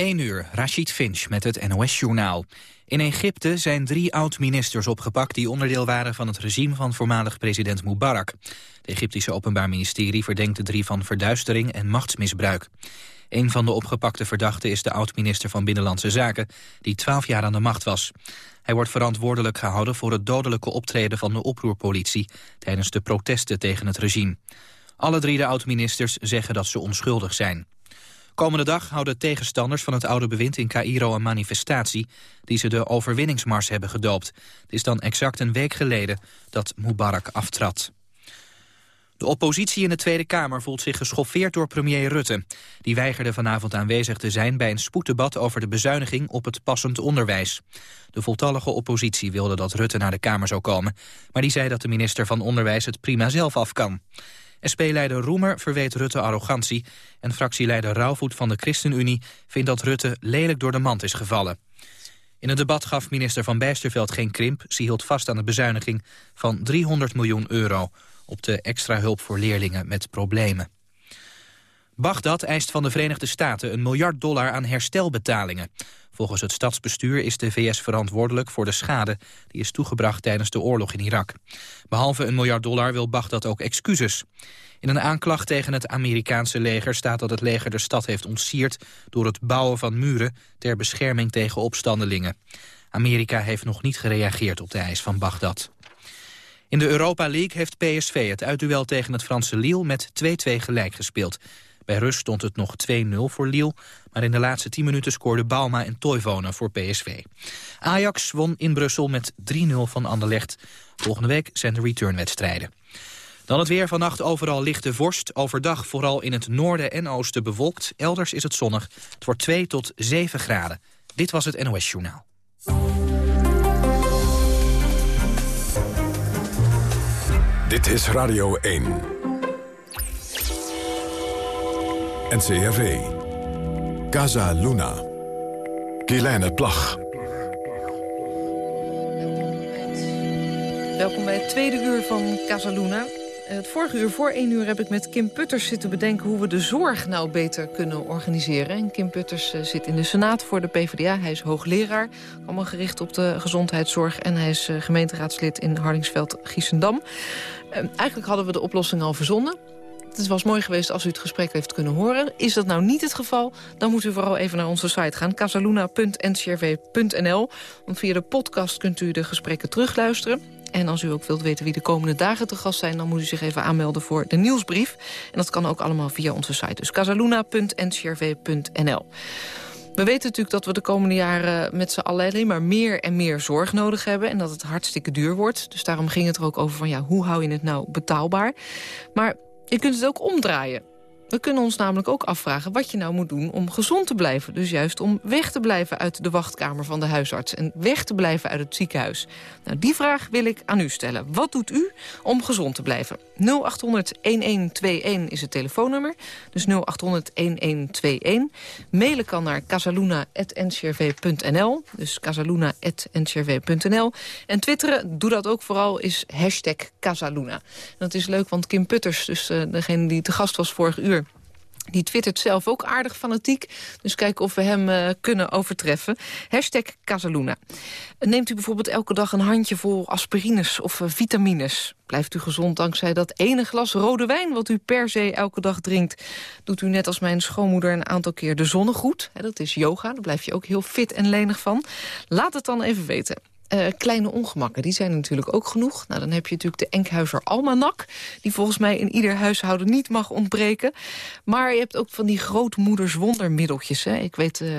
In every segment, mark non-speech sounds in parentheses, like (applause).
1 uur, Rashid Finch met het NOS-journaal. In Egypte zijn drie oud-ministers opgepakt... die onderdeel waren van het regime van voormalig president Mubarak. Het Egyptische Openbaar Ministerie verdenkt de drie van verduistering en machtsmisbruik. Een van de opgepakte verdachten is de oud-minister van Binnenlandse Zaken... die 12 jaar aan de macht was. Hij wordt verantwoordelijk gehouden voor het dodelijke optreden van de oproerpolitie... tijdens de protesten tegen het regime. Alle drie de oud-ministers zeggen dat ze onschuldig zijn. Komende dag houden tegenstanders van het oude bewind in Cairo een manifestatie die ze de overwinningsmars hebben gedoopt. Het is dan exact een week geleden dat Mubarak aftrad. De oppositie in de Tweede Kamer voelt zich geschoffeerd door premier Rutte. Die weigerde vanavond aanwezig te zijn bij een spoeddebat over de bezuiniging op het passend onderwijs. De voltallige oppositie wilde dat Rutte naar de Kamer zou komen, maar die zei dat de minister van Onderwijs het prima zelf af kan. SP-leider Roemer verweet Rutte arrogantie... en fractieleider Rauwvoet van de ChristenUnie vindt dat Rutte lelijk door de mand is gevallen. In het debat gaf minister Van Bijsterveld geen krimp. Ze hield vast aan de bezuiniging van 300 miljoen euro... op de extra hulp voor leerlingen met problemen. Bagdad eist van de Verenigde Staten een miljard dollar aan herstelbetalingen. Volgens het stadsbestuur is de VS verantwoordelijk voor de schade... die is toegebracht tijdens de oorlog in Irak. Behalve een miljard dollar wil Bagdad ook excuses. In een aanklacht tegen het Amerikaanse leger staat dat het leger de stad heeft ontsierd... door het bouwen van muren ter bescherming tegen opstandelingen. Amerika heeft nog niet gereageerd op de eis van Bagdad. In de Europa League heeft PSV het uitduel tegen het Franse Lille met 2-2 gelijk gespeeld. Bij rust stond het nog 2-0 voor Lille, maar in de laatste 10 minuten scoorden Bauma en Toivonen voor PSV. Ajax won in Brussel met 3-0 van Anderlecht. Volgende week zijn de returnwedstrijden. Dan het weer vannacht overal lichte vorst. Overdag vooral in het noorden en oosten bewolkt. Elders is het zonnig. Het wordt 2 tot 7 graden. Dit was het NOS Journaal. Dit is Radio 1. NCRV. Casa Luna. Kielijne Plag. Welkom bij het tweede uur van Casa Luna. Het vorige uur, voor één uur, heb ik met Kim Putters zitten bedenken... hoe we de zorg nou beter kunnen organiseren. En Kim Putters eh, zit in de Senaat voor de PvdA. Hij is hoogleraar, allemaal gericht op de gezondheidszorg. En hij is eh, gemeenteraadslid in Hardingsveld-Giessendam. Eh, eigenlijk hadden we de oplossing al verzonnen. Het was mooi geweest als u het gesprek heeft kunnen horen. Is dat nou niet het geval, dan moet u vooral even naar onze site gaan. casaluna.ncrv.nl Want via de podcast kunt u de gesprekken terugluisteren. En als u ook wilt weten wie de komende dagen te gast zijn... dan moet u zich even aanmelden voor de nieuwsbrief. En dat kan ook allemaal via onze site. Dus casaluna.ncrv.nl we weten natuurlijk dat we de komende jaren met z'n allen alleen maar meer en meer zorg nodig hebben. En dat het hartstikke duur wordt. Dus daarom ging het er ook over van ja, hoe hou je het nou betaalbaar? Maar je kunt het ook omdraaien. We kunnen ons namelijk ook afvragen wat je nou moet doen om gezond te blijven. Dus juist om weg te blijven uit de wachtkamer van de huisarts... en weg te blijven uit het ziekenhuis. Nou, die vraag wil ik aan u stellen. Wat doet u om gezond te blijven? 0800-1121 is het telefoonnummer. Dus 0800-1121. Mailen kan naar casaluna.ncrv.nl. Dus casaluna.ncrv.nl. En twitteren, doe dat ook vooral, is hashtag Casaluna. dat is leuk, want Kim Putters, dus uh, degene die te gast was vorig uur... Die twittert zelf ook aardig fanatiek. Dus kijken of we hem uh, kunnen overtreffen. Hashtag Casaluna. Neemt u bijvoorbeeld elke dag een handje vol aspirines of uh, vitamines? Blijft u gezond dankzij dat ene glas rode wijn... wat u per se elke dag drinkt? Doet u net als mijn schoonmoeder een aantal keer de zonnegroet? dat is yoga, daar blijf je ook heel fit en lenig van. Laat het dan even weten. Uh, kleine ongemakken, die zijn natuurlijk ook genoeg. Nou, dan heb je natuurlijk de Enkhuizer Almanak... die volgens mij in ieder huishouden niet mag ontbreken. Maar je hebt ook van die grootmoeders wondermiddeltjes. Hè. Ik weet uh,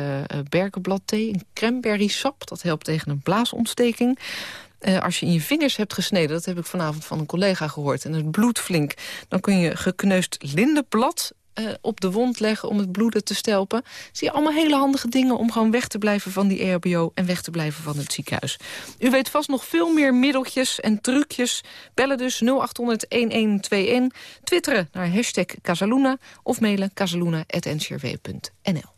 berkenbladthee, een cranberry sap... dat helpt tegen een blaasontsteking. Als je in je vingers hebt gesneden, dat heb ik vanavond van een collega gehoord... en het bloed flink, dan kun je gekneusd lindenblad uh, op de wond leggen om het bloeden te stelpen. Zie je allemaal hele handige dingen om gewoon weg te blijven van die EHBO... en weg te blijven van het ziekenhuis. U weet vast nog veel meer middeltjes en trucjes. Bellen dus 0800-1121. Twitteren naar hashtag Casaluna of mailen casaluna.ncrw.nl.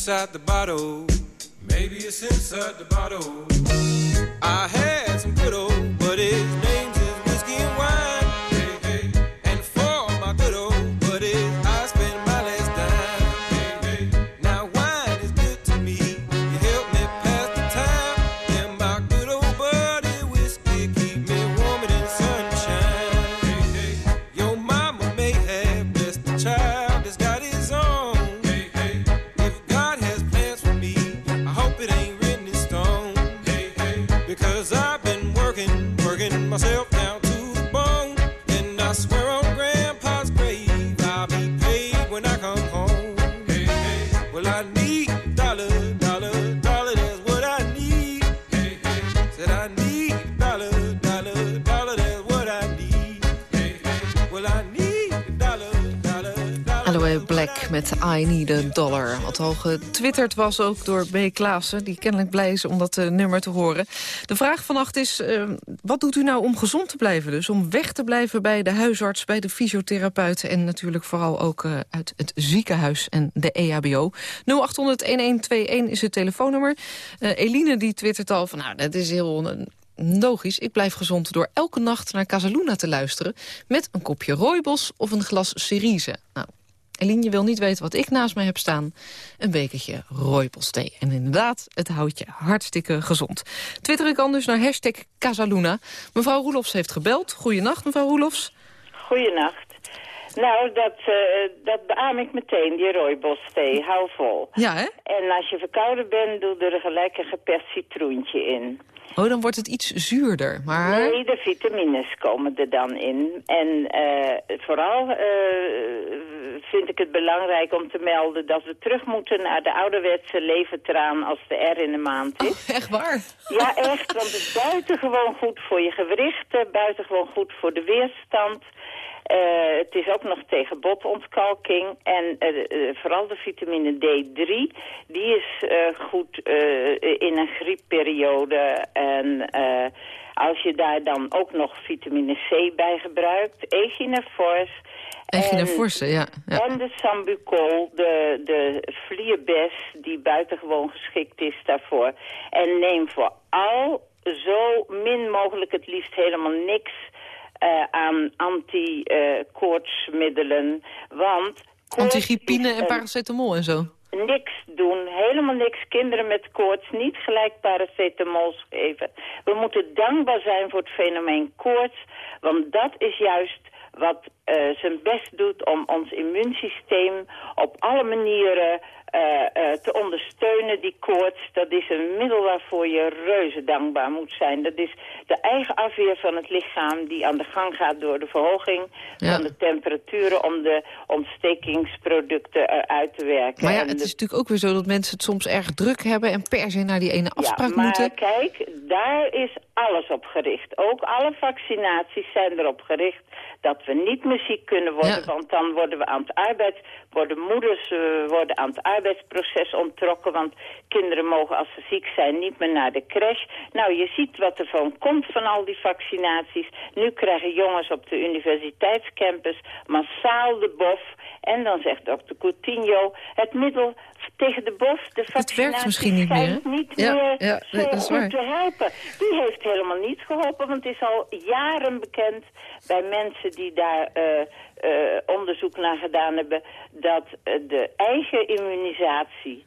inside the bottle. Need Dollar. Wat al getwitterd was ook door B. Klaassen... die kennelijk blij is om dat uh, nummer te horen. De vraag vannacht is, uh, wat doet u nou om gezond te blijven? Dus om weg te blijven bij de huisarts, bij de fysiotherapeut... en natuurlijk vooral ook uh, uit het ziekenhuis en de EHBO. 0800-1121 is het telefoonnummer. Eline die twittert al van, nou, dat is heel logisch, ik blijf gezond door elke nacht naar Casaluna te luisteren... met een kopje rooibos of een glas cerise. Nou, Eline, je wil niet weten wat ik naast mij heb staan. Een bekertje rooibosthee. En inderdaad, het houdt je hartstikke gezond. Twitter ik anders naar hashtag Casaluna. Mevrouw Roelofs heeft gebeld. Goedenacht, mevrouw Roelofs. Goedenacht. Nou, dat, uh, dat beaam ik meteen, die rooibosthee. Hou vol. Ja, hè? En als je verkouden bent, doe er gelijk een geperst citroentje in. Oh, dan wordt het iets zuurder, maar... Nee, de vitamines komen er dan in. En uh, vooral uh, vind ik het belangrijk om te melden... dat we terug moeten naar de ouderwetse leventraan als de R in de maand is. Oh, echt waar? Ja, echt, want het is buitengewoon goed voor je gewrichten... buitengewoon goed voor de weerstand... Uh, het is ook nog tegen botontkalking. En uh, uh, vooral de vitamine D3, die is goed in een griepperiode. En als je daar dan ook nog vitamine C bij gebruikt, Echinafors... Echinafors, ja, ja. En de Sambucol, de, de vlierbes, die buitengewoon geschikt is daarvoor. En neem vooral zo min mogelijk het liefst helemaal niks uh, aan anti-koortsmiddelen. want... Antigriepine en paracetamol en zo? Niks doen, helemaal niks. Kinderen met koorts niet gelijk paracetamol geven. We moeten dankbaar zijn voor het fenomeen koorts, want dat is juist wat uh, zijn best doet om ons immuunsysteem op alle manieren uh, uh, te ondersteunen, die koorts. Dat is een middel waarvoor je reuze dankbaar moet zijn. Dat is de eigen afweer van het lichaam die aan de gang gaat door de verhoging van de temperaturen om de ontstekingsproducten eruit te werken. Maar ja, het is natuurlijk ook weer zo dat mensen het soms erg druk hebben en per se naar die ene afspraak ja, maar moeten. kijk, daar is alles op gericht. Ook alle vaccinaties zijn erop gericht dat we niet meer ziek kunnen worden, want dan worden we aan het arbeid, worden moeders uh, worden aan het arbeidsproces ontrokken, want kinderen mogen als ze ziek zijn niet meer naar de crash. Nou, je ziet wat er van komt van al die vaccinaties. Nu krijgen jongens op de universiteitscampus massaal de bof. En dan zegt dokter Coutinho, het middel tegen de bof, de vaccinatie het werkt misschien niet meer, niet meer ja, zo goed te helpen. Die heeft helemaal niet geholpen, want het is al jaren bekend bij mensen die daar uh, uh, onderzoek naar gedaan hebben... dat uh, de eigen immunisatie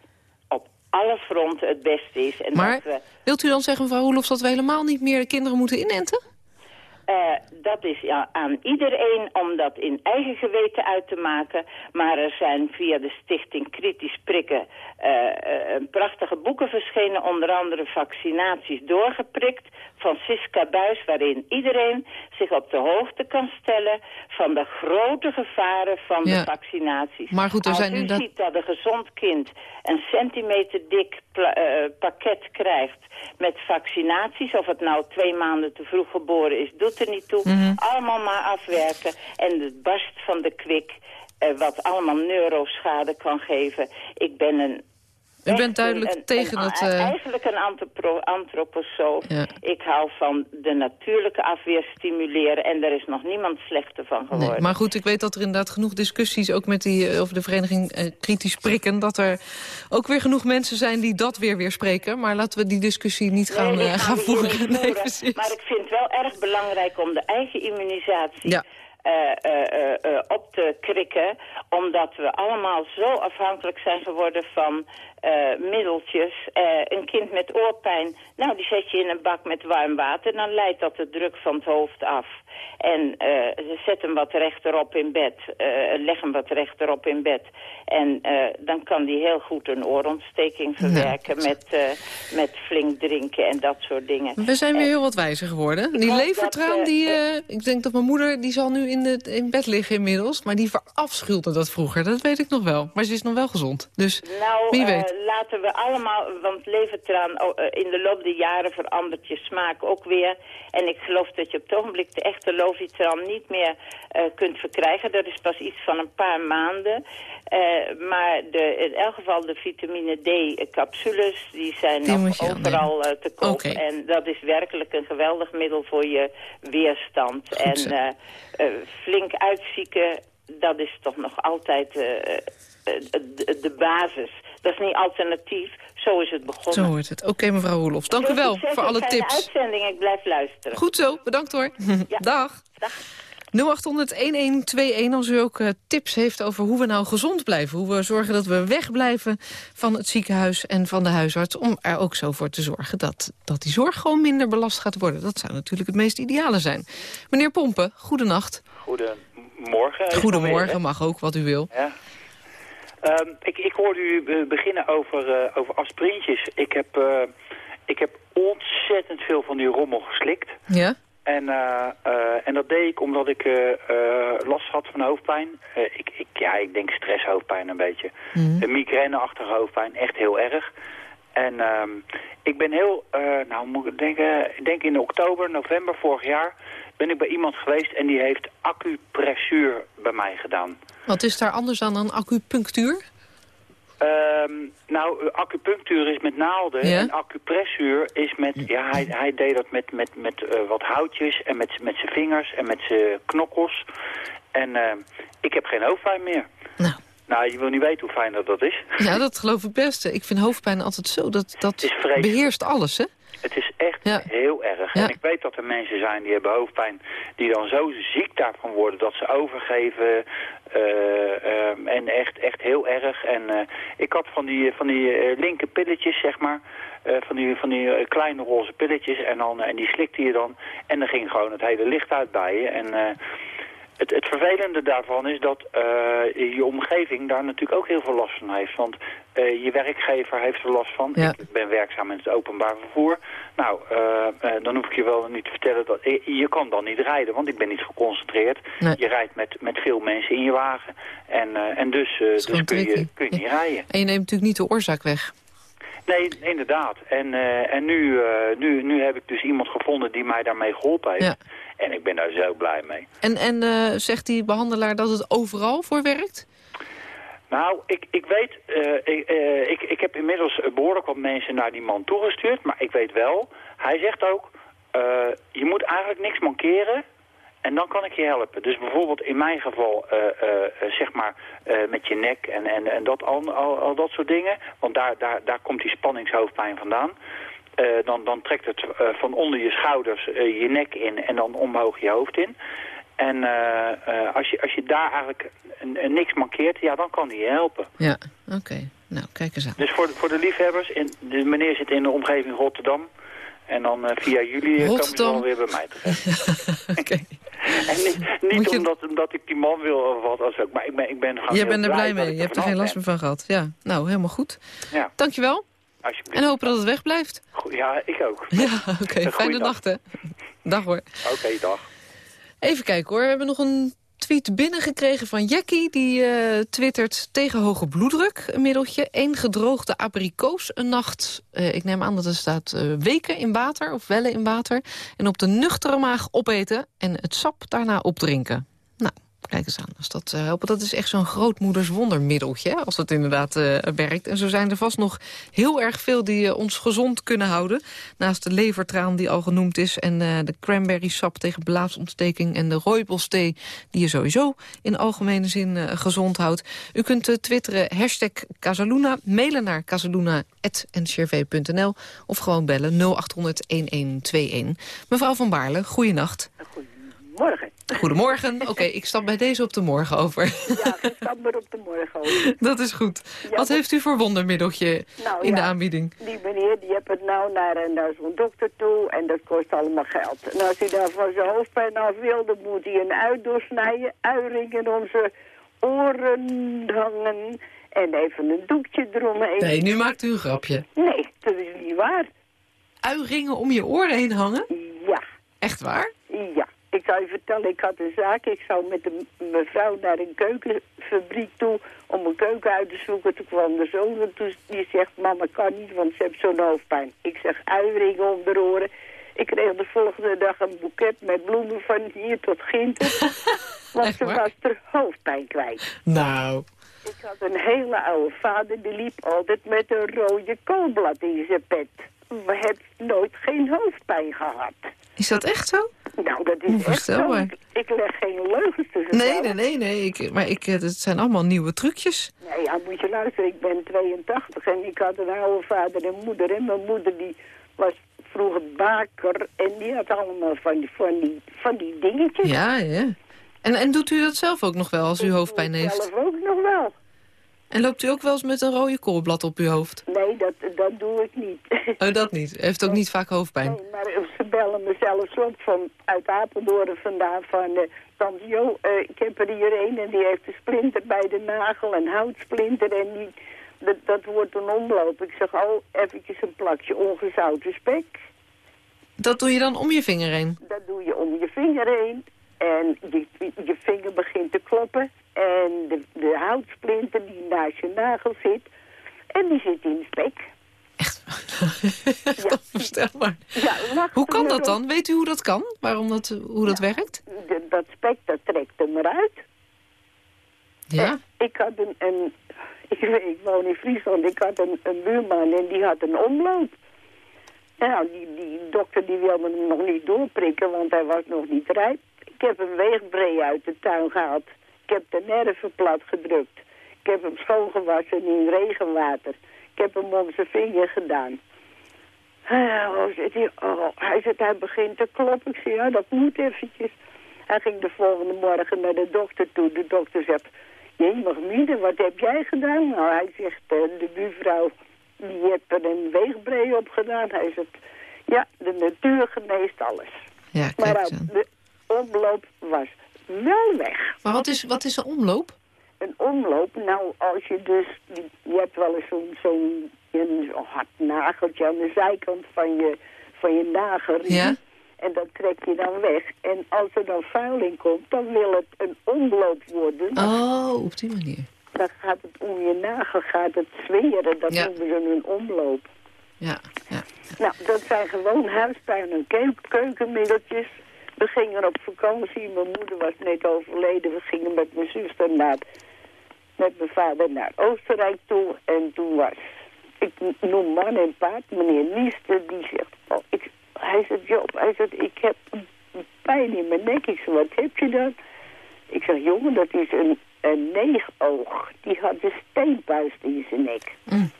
op alle fronten het beste is. En maar dat we... wilt u dan zeggen, mevrouw Roelofs, dat we helemaal niet meer de kinderen moeten inenten? Uh, dat is aan iedereen om dat in eigen geweten uit te maken. Maar er zijn via de stichting Kritisch Prikken uh, prachtige boeken verschenen. Onder andere vaccinaties doorgeprikt van Siska Buis. Waarin iedereen zich op de hoogte kan stellen van de grote gevaren van de vaccinaties. Maar goed, er Als zijn u inderdaad... ziet dat een gezond kind een centimeter dik pakket krijgt met vaccinaties. Of het nou twee maanden te vroeg geboren is, doet er niet toe. Mhm. Allemaal maar afwerken. En het barst van de kwik, uh, wat allemaal neuroschade kan geven. Ik ben een U bent duidelijk een- tegen een- dat... eh, Eigenlijk een antroposoof. Ja. Ik hou van de natuurlijke afweer stimuleren en daar is nog niemand slechter van geworden. Nee, maar goed, ik weet dat er inderdaad genoeg discussies... ook met die, eh, over de vereniging eh, Kritisch Prikken... dat er ook weer genoeg mensen zijn die dat weer weer spreken. Maar laten we die discussie niet gaan, Nee, gaan voeren. (laughs) Nee, voeren. precies. maar ik vind het wel erg belangrijk om de eigen immunisatie Ja. Eh, eh, eh, op te krikken. Omdat we allemaal zo afhankelijk zijn geworden van middeltjes. Een kind met oorpijn, nou die zet je in een bak met warm water. Dan leidt dat de druk van het hoofd af. En eh, zet hem wat rechterop in bed. eh, leg hem wat rechterop in bed. En dan kan die heel goed een oorontsteking verwerken met, met flink drinken en dat soort dingen. We zijn weer heel wat wijzer geworden. Die levertraan, dat, die, ik denk dat mijn moeder... die zal nu in, de, in bed liggen inmiddels. Maar die verafschuwde dat vroeger. Dat weet ik nog wel. Maar ze is nog wel gezond. Dus Nou, wie weet. laten we allemaal, want levertraan, oh, eh, in de loop der jaren verandert je smaak ook weer. En ik geloof dat je op het ogenblik de echte lovitraan niet meer eh, kunt verkrijgen. Dat is pas iets van een paar maanden. Maar de, in elk geval de vitamine D-capsules, die zijn Die nog overal te koop. En dat is werkelijk een geweldig middel voor je weerstand. Goed en flink uitzieken, dat is toch nog altijd eh, eh, de, basis. Dat is niet alternatief. Zo is het begonnen. Zo hoort het. Oké, mevrouw Roelofs. Dank u Veel wel voor alle tips. uitzending. Ik blijf luisteren. Goed zo, bedankt hoor. Ja. Dag. Dag. 0800-1121 als u ook eh, tips heeft over hoe we nou gezond blijven. Hoe we zorgen dat we wegblijven van het ziekenhuis en van de huisarts. Om er ook zo voor te zorgen dat, dat die zorg gewoon minder belast gaat worden. Dat zou natuurlijk het meest ideale zijn. Meneer Pompen, goedenacht. Goedemorgen. Goedemorgen, mag ook wat u wil. Ja. Ehm, ik, ik hoorde u eh, beginnen over, eh, over aspirintjes. Ik heb, ik heb ontzettend veel van die rommel geslikt. Ja? En, eh, eh, en dat deed ik omdat ik eh, last had van hoofdpijn. Ik, ik, ja, ik denk stresshoofdpijn een beetje. Een migraineachtige hoofdpijn, echt heel erg. En ehm, ik ben heel, nou moet ik denken, ik denk in oktober, november vorig jaar... ben ik bij iemand geweest en die heeft acupressuur bij mij gedaan. Wat is daar anders aan dan acupunctuur? Ehm, nou, acupunctuur is met naalden Ja? en acupressuur is met... Ja, hij, hij deed dat met, met, met eh, wat houtjes en met, met zijn vingers en met zijn knokkels. En ehm, ik heb geen hoofdpijn meer. Nou, Nou, je wil niet weten hoe fijn dat dat is. ja, dat geloof ik best. Ik vind hoofdpijn altijd zo, dat, dat beheerst alles, hè? Het is echt Ja. heel erg. Ja. En ik weet dat er mensen zijn die hebben hoofdpijn... die dan zo ziek daarvan worden dat ze overgeven. ehm, en echt, echt heel erg. En eh, ik had van die, van die eh, linker pilletjes, zeg maar... van die, van die kleine roze pilletjes. En, dan, en die slikte je dan. En dan ging gewoon het hele licht uit bij je. En... het, het vervelende daarvan is dat eh, je omgeving daar natuurlijk ook heel veel last van heeft. Want eh, je werkgever heeft er last van. Ja. Ik ben werkzaam in het openbaar vervoer. Nou, eh, dan hoef ik je wel niet te vertellen dat je, kan dan niet rijden, want ik ben niet geconcentreerd. Nee. Je rijdt met, met veel mensen in je wagen. En, en dus, dus kun, je, kun je niet rijden. En je neemt natuurlijk niet de oorzaak weg. Nee, inderdaad. En, en nu, nu, nu heb ik dus iemand gevonden die mij daarmee geholpen heeft. Ja. En ik ben daar zo blij mee. En, en eh, zegt die behandelaar dat het overal voor werkt? Nou, ik, ik weet, eh, ik, eh, ik, ik heb inmiddels behoorlijk wat mensen naar die man toegestuurd, maar ik weet wel, hij zegt ook, je moet eigenlijk niks mankeren en dan kan ik je helpen. Dus bijvoorbeeld in mijn geval, zeg maar, met je nek en, en, en dat, al, al, al dat soort dingen, want daar, daar, daar komt die spanningshoofdpijn vandaan. Eh, dan, dan trekt het eh, van onder je schouders eh, je nek in en dan omhoog je hoofd in. En als, je, als je daar eigenlijk niks mankeert, ja, dan kan hij je helpen. Ja, oké. Nou, kijk eens aan. Dus voor de, voor de liefhebbers, in, de meneer zit in de omgeving Rotterdam. En dan via jullie komen ze Rotterdam. wel weer bij mij terecht. (laughs) Oké. (laughs) En niet, je- omdat, omdat ik die man wil of wat als ook. Maar ik ben, ik ben gewoon Jij heel bent er blij mee. Je hebt er geen last meer van gehad. Ja, nou, helemaal goed. Ja, Dankjewel. En hopen dat het wegblijft. Ja, ik ook. (laughs) Ja, oké. Fijne dag. nacht, hè. Dag hoor. Oké, dag. Even kijken hoor. We hebben nog een tweet binnengekregen van Jackie. Die eh, twittert tegen hoge bloeddruk een middeltje. Eén gedroogde abrikoos een nacht. eh, ik neem aan dat er staat eh, weken in water of wellen in water. En op de nuchtere maag opeten en het sap daarna opdrinken. Nou, Kijk eens aan, als dat uh, helpt. Dat is echt zo'n grootmoeders wondermiddeltje, als dat inderdaad uh, werkt. En zo zijn er vast nog heel erg veel die uh, ons gezond kunnen houden. Naast de levertraan die al genoemd is... en de cranberry sap tegen blaasontsteking... en de rooibosthee die je sowieso in algemene zin gezond houdt. U kunt twitteren hashtag Casaluna, mailen naar casaluna.ncrv.nl... of gewoon bellen 0800-1121. Mevrouw van Baarle, goeienacht. Goedemorgen. Goedemorgen. Oké, (laughs) ik stap bij deze op de morgen over. Ja, ik stap maar op de morgen over. (laughs) Dat is goed. Wat heeft u voor wondermiddeltje nou, in de aanbieding? Die meneer die heeft het nou naar, naar zo'n dokter toe en dat kost allemaal geld. En als hij daar van zijn hoofdpijn af wil, dan moet hij een uit doorsnijden, uitringen om zijn oren hangen en even een doekje eromheen. Nee, nu maakt u een grapje. Nee, dat is niet waar. Uitringen om je oren heen hangen? Ja. Echt waar? Ja. Ik zou je vertellen, ik had een zaak. Ik zou met een mevrouw naar een keukenfabriek toe om een keuken uit te zoeken. Toen kwam de zoon en toen die zegt, mama kan niet, want ze heeft zo'n hoofdpijn. Ik zeg, uieringen om de oren. Ik kreeg de volgende dag een boeket met bloemen van hier tot Ginter. (laughs) want ze was er hoofdpijn kwijt. Nou... Ik had een hele oude vader, die liep altijd met een rode koolblad in zijn pet. We hebben nooit geen hoofdpijn gehad. Is dat echt zo? Nou, dat is echt zo. Ik, ik leg geen leugens te Nee, nee, nee. nee. Ik, maar ik, het zijn allemaal nieuwe trucjes. Nee, ja, moet je luisteren. Ik ben 82 en ik had een oude vader en moeder. En mijn moeder die was vroeger baker en die had allemaal van die, van die, van die dingetjes. Ja, ja. En, en doet u dat zelf ook nog wel als u hoofdpijn heeft? zelf ook nog wel. En loopt u ook wel eens met een rode koolblad op uw hoofd? Nee, dat, dat doe ik niet. Oh, dat niet? Heeft ook niet vaak hoofdpijn? Nee, maar ze bellen me zelfs op van, uit Apeldoorn vandaan van... Uh, Tante Jo, uh, ik heb er hier een en die heeft een splinter bij de nagel, een houtsplinter en die, dat, dat wordt een omloop. Ik zeg, oh, eventjes een plakje ongezouten spek. Dat doe je dan om je vinger heen? Dat doe je om je vinger heen. En je, je vinger begint te kloppen. En de, de houtsplinter die naast je nagel zit. En die zit in spek. Echt? (laughs) ja. Ja, hoe kan dat dan? Weet u hoe dat kan? Waarom dat, hoe dat werkt? De, dat spek, dat trekt hem eruit. Ja? En ik had een... een (laughs) ik, ik, woon in Friesland. Ik had een, een buurman en die had een omloop. Nou, die, die dokter die wilde hem nog niet doorprikken, want hij was nog niet rijp. Ik heb een weegbree uit de tuin gehaald. Ik heb de nerven plat gedrukt. Ik heb hem schoongewassen in regenwater. Ik heb hem om zijn vinger gedaan. Oh, zit hij, oh, hij zegt, hij begint te kloppen. Ik zei, ja, dat moet eventjes. Hij ging de volgende morgen naar de dokter toe. De dokter zegt, mag midden, wat heb jij gedaan? Nou, hij zegt, uh, de buurvrouw, die heeft er een weegbree op gedaan. Hij zegt, ja, de natuur geneest alles. Ja, maar de omloop was wel weg. Maar wat is, wat is een omloop? Een omloop, nou, als je dus... Je hebt wel eens zo'n zo'n een hard nageltje aan de zijkant van je, van je nagel. Ja. En dat trek je dan weg. En als er dan vuil in komt, dan wil het een omloop worden. Oh, op die manier. Dan gaat het om je nagel, gaat het zweren. Dat Ja. noemen ze een omloop. Ja, ja. Nou, dat zijn gewoon huistuin- en keu- keukenmiddeltjes. We gingen op vakantie. Mijn moeder was net overleden. We gingen met mijn zuster naar, met mijn vader naar Oostenrijk toe. En toen was, ik noem man en paard, meneer Niester, die zegt, oh, ik, hij zegt, Joop, hij zegt, ik heb pijn in mijn nek. Ik zeg, wat heb je dan? Ik zeg, jongen, dat is een, een neegoog. Die had een steenpuist in zijn nek. Mm.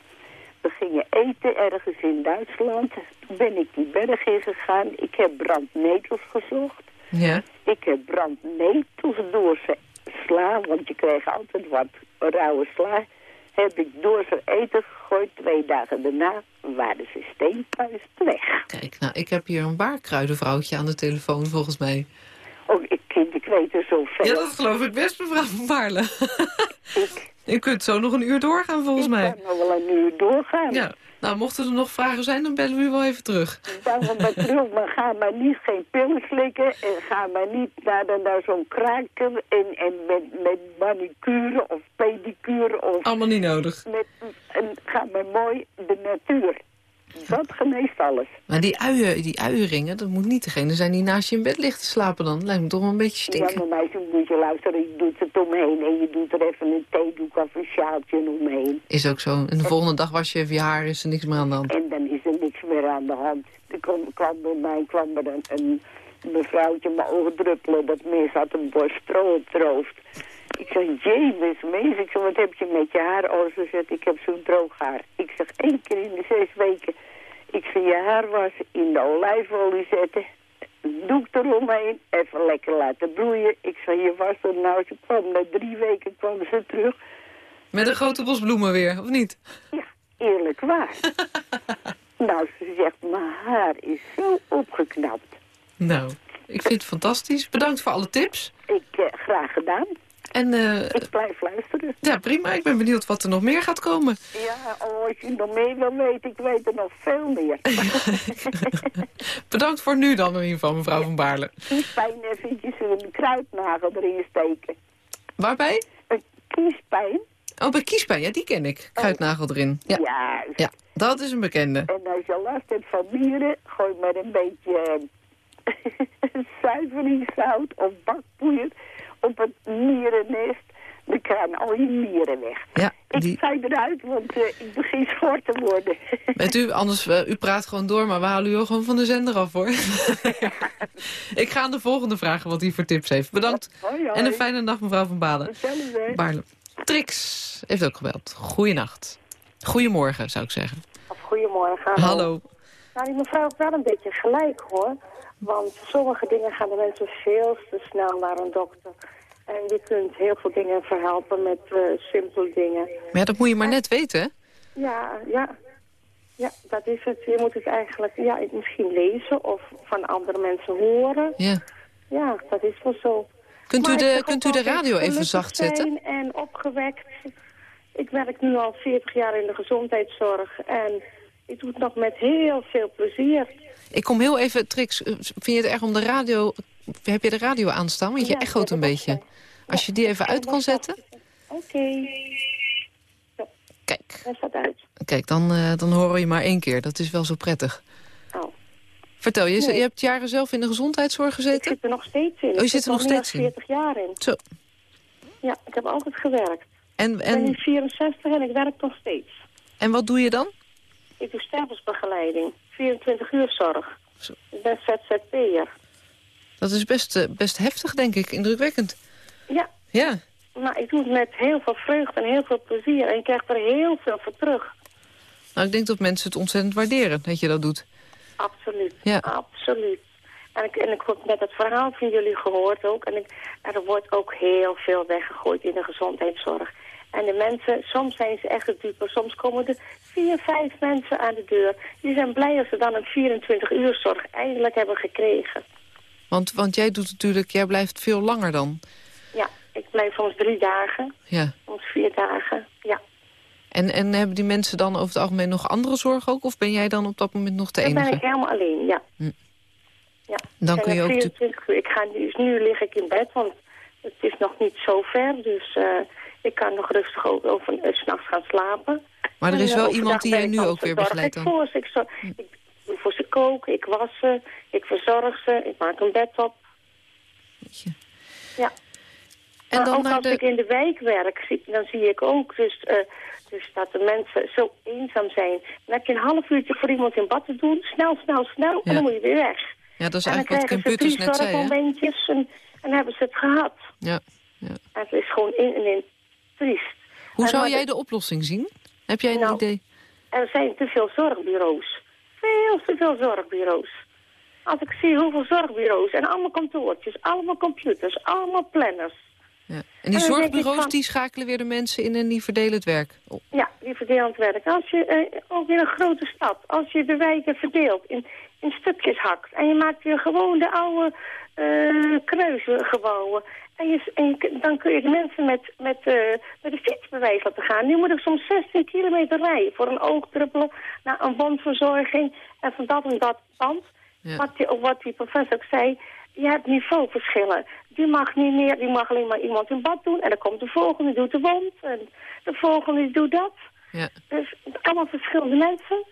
We gingen eten ergens in Duitsland. Toen ben ik die berg in gegaan. Ik heb brandnetels gezocht. Ja. Ik heb brandnetels door ze sla, want je kreeg altijd wat rauwe sla. Heb ik door ze eten gegooid. Twee dagen daarna waren ze steenpuist weg. Kijk, nou, ik heb hier een waarkruidenvrouwtje aan de telefoon, volgens mij. Oh, ik, ik weet er zoveel. Ja, dat geloof ik best, mevrouw van Baarle. Ik, U kunt zo nog een uur doorgaan, volgens ik mij. kan nog wel een uur doorgaan. Ja. Nou, mochten er nog vragen zijn, dan bellen we u wel even terug. Dan maar terug, maar ga maar niet geen pillen slikken en ga maar niet naar, naar zo'n kraken en, en met, met manicure of pedicure of Allemaal niet nodig. met, en ga maar mooi de natuur dat geneest alles. Maar die, uien, die uienringen, dat moet niet degene zijn die naast je in bed ligt te slapen dan. Lijkt me toch wel een beetje Ja, stinken. maar meisje moet je luisteren, je doet het omheen en je doet er even een theedoek of een sjaaltje omheen. Is ook zo. En de volgende dag was je even je haar, is er niks meer aan de hand. En dan is er niks meer aan de hand. Er kwam, kwam bij mij kwam er een, een mevrouwtje mijn ogen druppelen. Dat mens had een borst op het hoofd. Ik zeg, jezus, mens. Ik zeg, wat heb je met je haar? Oh, ze zegt, ik heb zo'n droog haar. Ik zeg, één keer in de zes weken. Ik zeg, je haar wassen, in de olijfolie zetten. Een doek eromheen, even lekker laten broeien. Ik zeg, je was er nou. Ze kwam na drie weken kwam ze terug. Met een grote bos bloemen weer, of niet? Ja, eerlijk waar. (laughs) nou, ze zegt, mijn haar is zo opgeknapt. Nou, ik vind het fantastisch. Bedankt voor alle tips. Ik, eh, graag gedaan. En eh, Ik blijf luisteren. ja, prima. Ik ben benieuwd wat er nog meer gaat komen. Ja, oh, als je nog meer wil weten, ik weet er nog veel meer. (laughs) Bedankt voor nu dan in ieder geval, mevrouw van Baarle. kiespijn eventjes een kruidnagel erin steken. Waarbij? Een kiespijn? Oh, bij kiespijn. Ja, die ken ik. Kruidnagel erin. Ja, Juist. ja dat is een bekende. En als je last hebt van mieren, gooi maar een beetje eh, (laughs) zuiveringszout of bakpoeier op het mierennest. Dan gaan al je mieren weg. Ja, Ik ga eruit, want eh, ik begin schort te worden. (laughs) Met u, anders, eh, u praat gewoon door, maar we halen u ook gewoon van de zender af, hoor. (laughs) ik ga aan de volgende vragen wat hij voor tips heeft. Bedankt. Hoi, hoi. En een fijne dag, mevrouw van Balen. Baarle. Trix heeft ook gebeld. Goeienacht. Goedemorgen, zou ik zeggen. Of goedemorgen. Hallo. Nou, die mevrouw heeft wel een beetje gelijk, hoor. Want sommige dingen gaan de mensen veel te snel naar een dokter. En je kunt heel veel dingen verhelpen met eh, simpele dingen. Maar ja, dat moet je maar net weten, hè? Ja, ja. Ja, dat is het. Je moet het eigenlijk ja, misschien lezen of van andere mensen horen. Ja. Ja, dat is wel zo. Kunt u Maar ik de, kunt u de radio even zacht zetten? zijn En opgewekt. Ik werk nu al 40 jaar in de gezondheidszorg. En ik doe het nog met heel veel plezier. Ik kom heel even, Trix, eh, vind je het erg om de radio... Heb je de radio aanstaan? Want je Ja, echoot ik een beetje. Als je die even uit kan zetten. Oké, Kijk, dat staat uit. kijk dan, eh, dan horen we je maar één keer. Dat is wel zo prettig. Oh. Vertel, je, Nee. je hebt jaren zelf in de gezondheidszorg Ik gezeten? zit er nog steeds in. Oh, je Ik zit er nog steeds in? 40 jaar in. Zo. Ja, ik heb altijd gewerkt. En, Ik ben nu en, 64 en ik werk nog steeds. en wat doe je dan? Ik doe stervensbegeleiding. 24 uur zorg. Zo. Ik ben ZZP'er. Dat is best, eh, best heftig, denk ik. Indrukwekkend. Ja, Ja. maar ik doe het met heel veel vreugde en heel veel plezier. En ik krijg er heel veel voor terug. Nou, ik denk dat mensen het ontzettend waarderen dat je dat doet. Absoluut, Ja. absoluut. En ik, en ik heb net het verhaal van jullie gehoord ook. En ik, er wordt ook heel veel weggegooid in de gezondheidszorg. En de mensen, soms zijn ze echt de dupe. Soms komen er vier, vijf mensen aan de deur. Die zijn blij als ze dan een 24 uur zorg eindelijk hebben gekregen. Want, want jij doet natuurlijk, jij blijft veel langer dan. Ja, ik blijf soms drie dagen, Ja. soms vier dagen. Ja, En, en hebben die mensen dan over het algemeen nog andere zorg ook? Of ben jij dan op dat moment nog de dan ben ik enige? helemaal alleen, ja. Hm. ja. Dan kun je ook... natuurlijk- 24 uur. Ik ga nu, dus nu lig ik in bed, want het is nog niet zo ver. Dus eh, ik kan nog rustig ook over uh, s'nachts gaan slapen. Maar er is wel eh, iemand die jij ik nu ook weer begeleidt ik dan? Voor ze. Ik, zo, ik doe voor ze koken, ik was ze, ik verzorg ze, ik maak een bed op. Ja. En maar dan ook naar als de... ik in de wijk werk, dan zie ik ook dus, eh, dus dat de mensen zo eenzaam zijn. Dan heb je een half uurtje voor iemand in bad te doen. Snel, snel, snel. Ja. En dan moet je weer weg. Ja, dat is en eigenlijk wat drie net zei, en, dan hebben ze het gehad. Ja. En het is gewoon in en in triest. Hoe En zou jij de- de oplossing zien? Heb jij een Nou, idee? Er zijn te veel zorgbureaus. Veel te veel zorgbureaus. Als ik zie hoeveel zorgbureaus en allemaal kantoortjes, allemaal computers, allemaal planners. Ja. En die zorgbureaus van- die schakelen weer de mensen in en die verdelen het werk. Oh, Ja, die verdelen het werk. Als je, eh, ook in een grote stad, als je de wijken verdeelt, in, in stukjes hakt... en je maakt weer gewoon de oude eh kneuzengebouwen... En, je, en dan kun je de mensen met, met, eh, met de fietsbewijs laten gaan. Nu moet ik soms 16 kilometer rijden voor een oogdruppelen... naar een wondverzorging en van dat en dat pand. Ja. Wat, die, wat die professor ook zei, je hebt niveauverschillen. Die mag niet meer, die mag alleen maar iemand in bad doen. En dan komt de volgende, die doet de wond. En de volgende die doet dat. Ja. Dus allemaal verschillende mensen.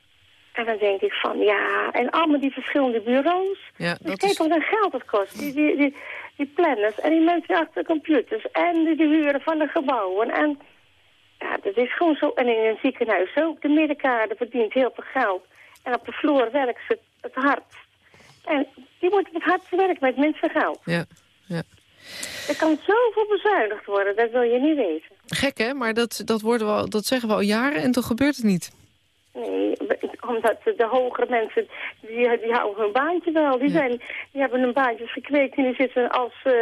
En dan denk ik van, ja, en allemaal die verschillende bureaus. Ja, dus kijk is... wat een geld het kost. Die, die, die, die planners en die mensen achter de computers en de, de huren van de gebouwen. En ja, dat is gewoon zo. En in een ziekenhuis ook. De middenkader verdient heel veel geld. En op de vloer werkt ze het hard. En die moet het hardst werken met minste geld. Ja, ja. Er kan zoveel bezuinigd worden, dat wil je niet weten. Gek, hè? Maar dat, dat, worden we al, dat zeggen we al jaren en toch gebeurt het niet. Nee, omdat de hogere mensen, die, die houden hun baantje wel. Die, Ja. zijn, die hebben hun baantjes gekweekt en die zitten als, eh,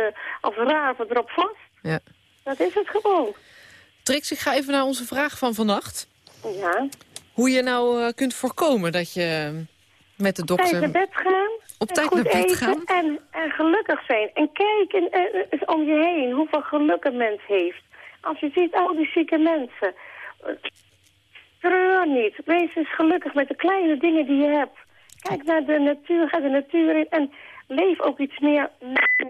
als raven erop vast. Ja. Dat is het gewoon. Trix, ik ga even naar onze vraag van vannacht. Ja. Hoe je nou eh, kunt voorkomen dat je met de Tijd naar dokter... bed gaan. Op tijd naar bed gaan. En, en gelukkig zijn. En kijk en, eh, om je heen hoeveel geluk een mens heeft. Als je ziet al die zieke mensen. Treur niet. Wees eens gelukkig met de kleine dingen die je hebt. Kijk naar de natuur, ga de natuur in. En leef ook iets meer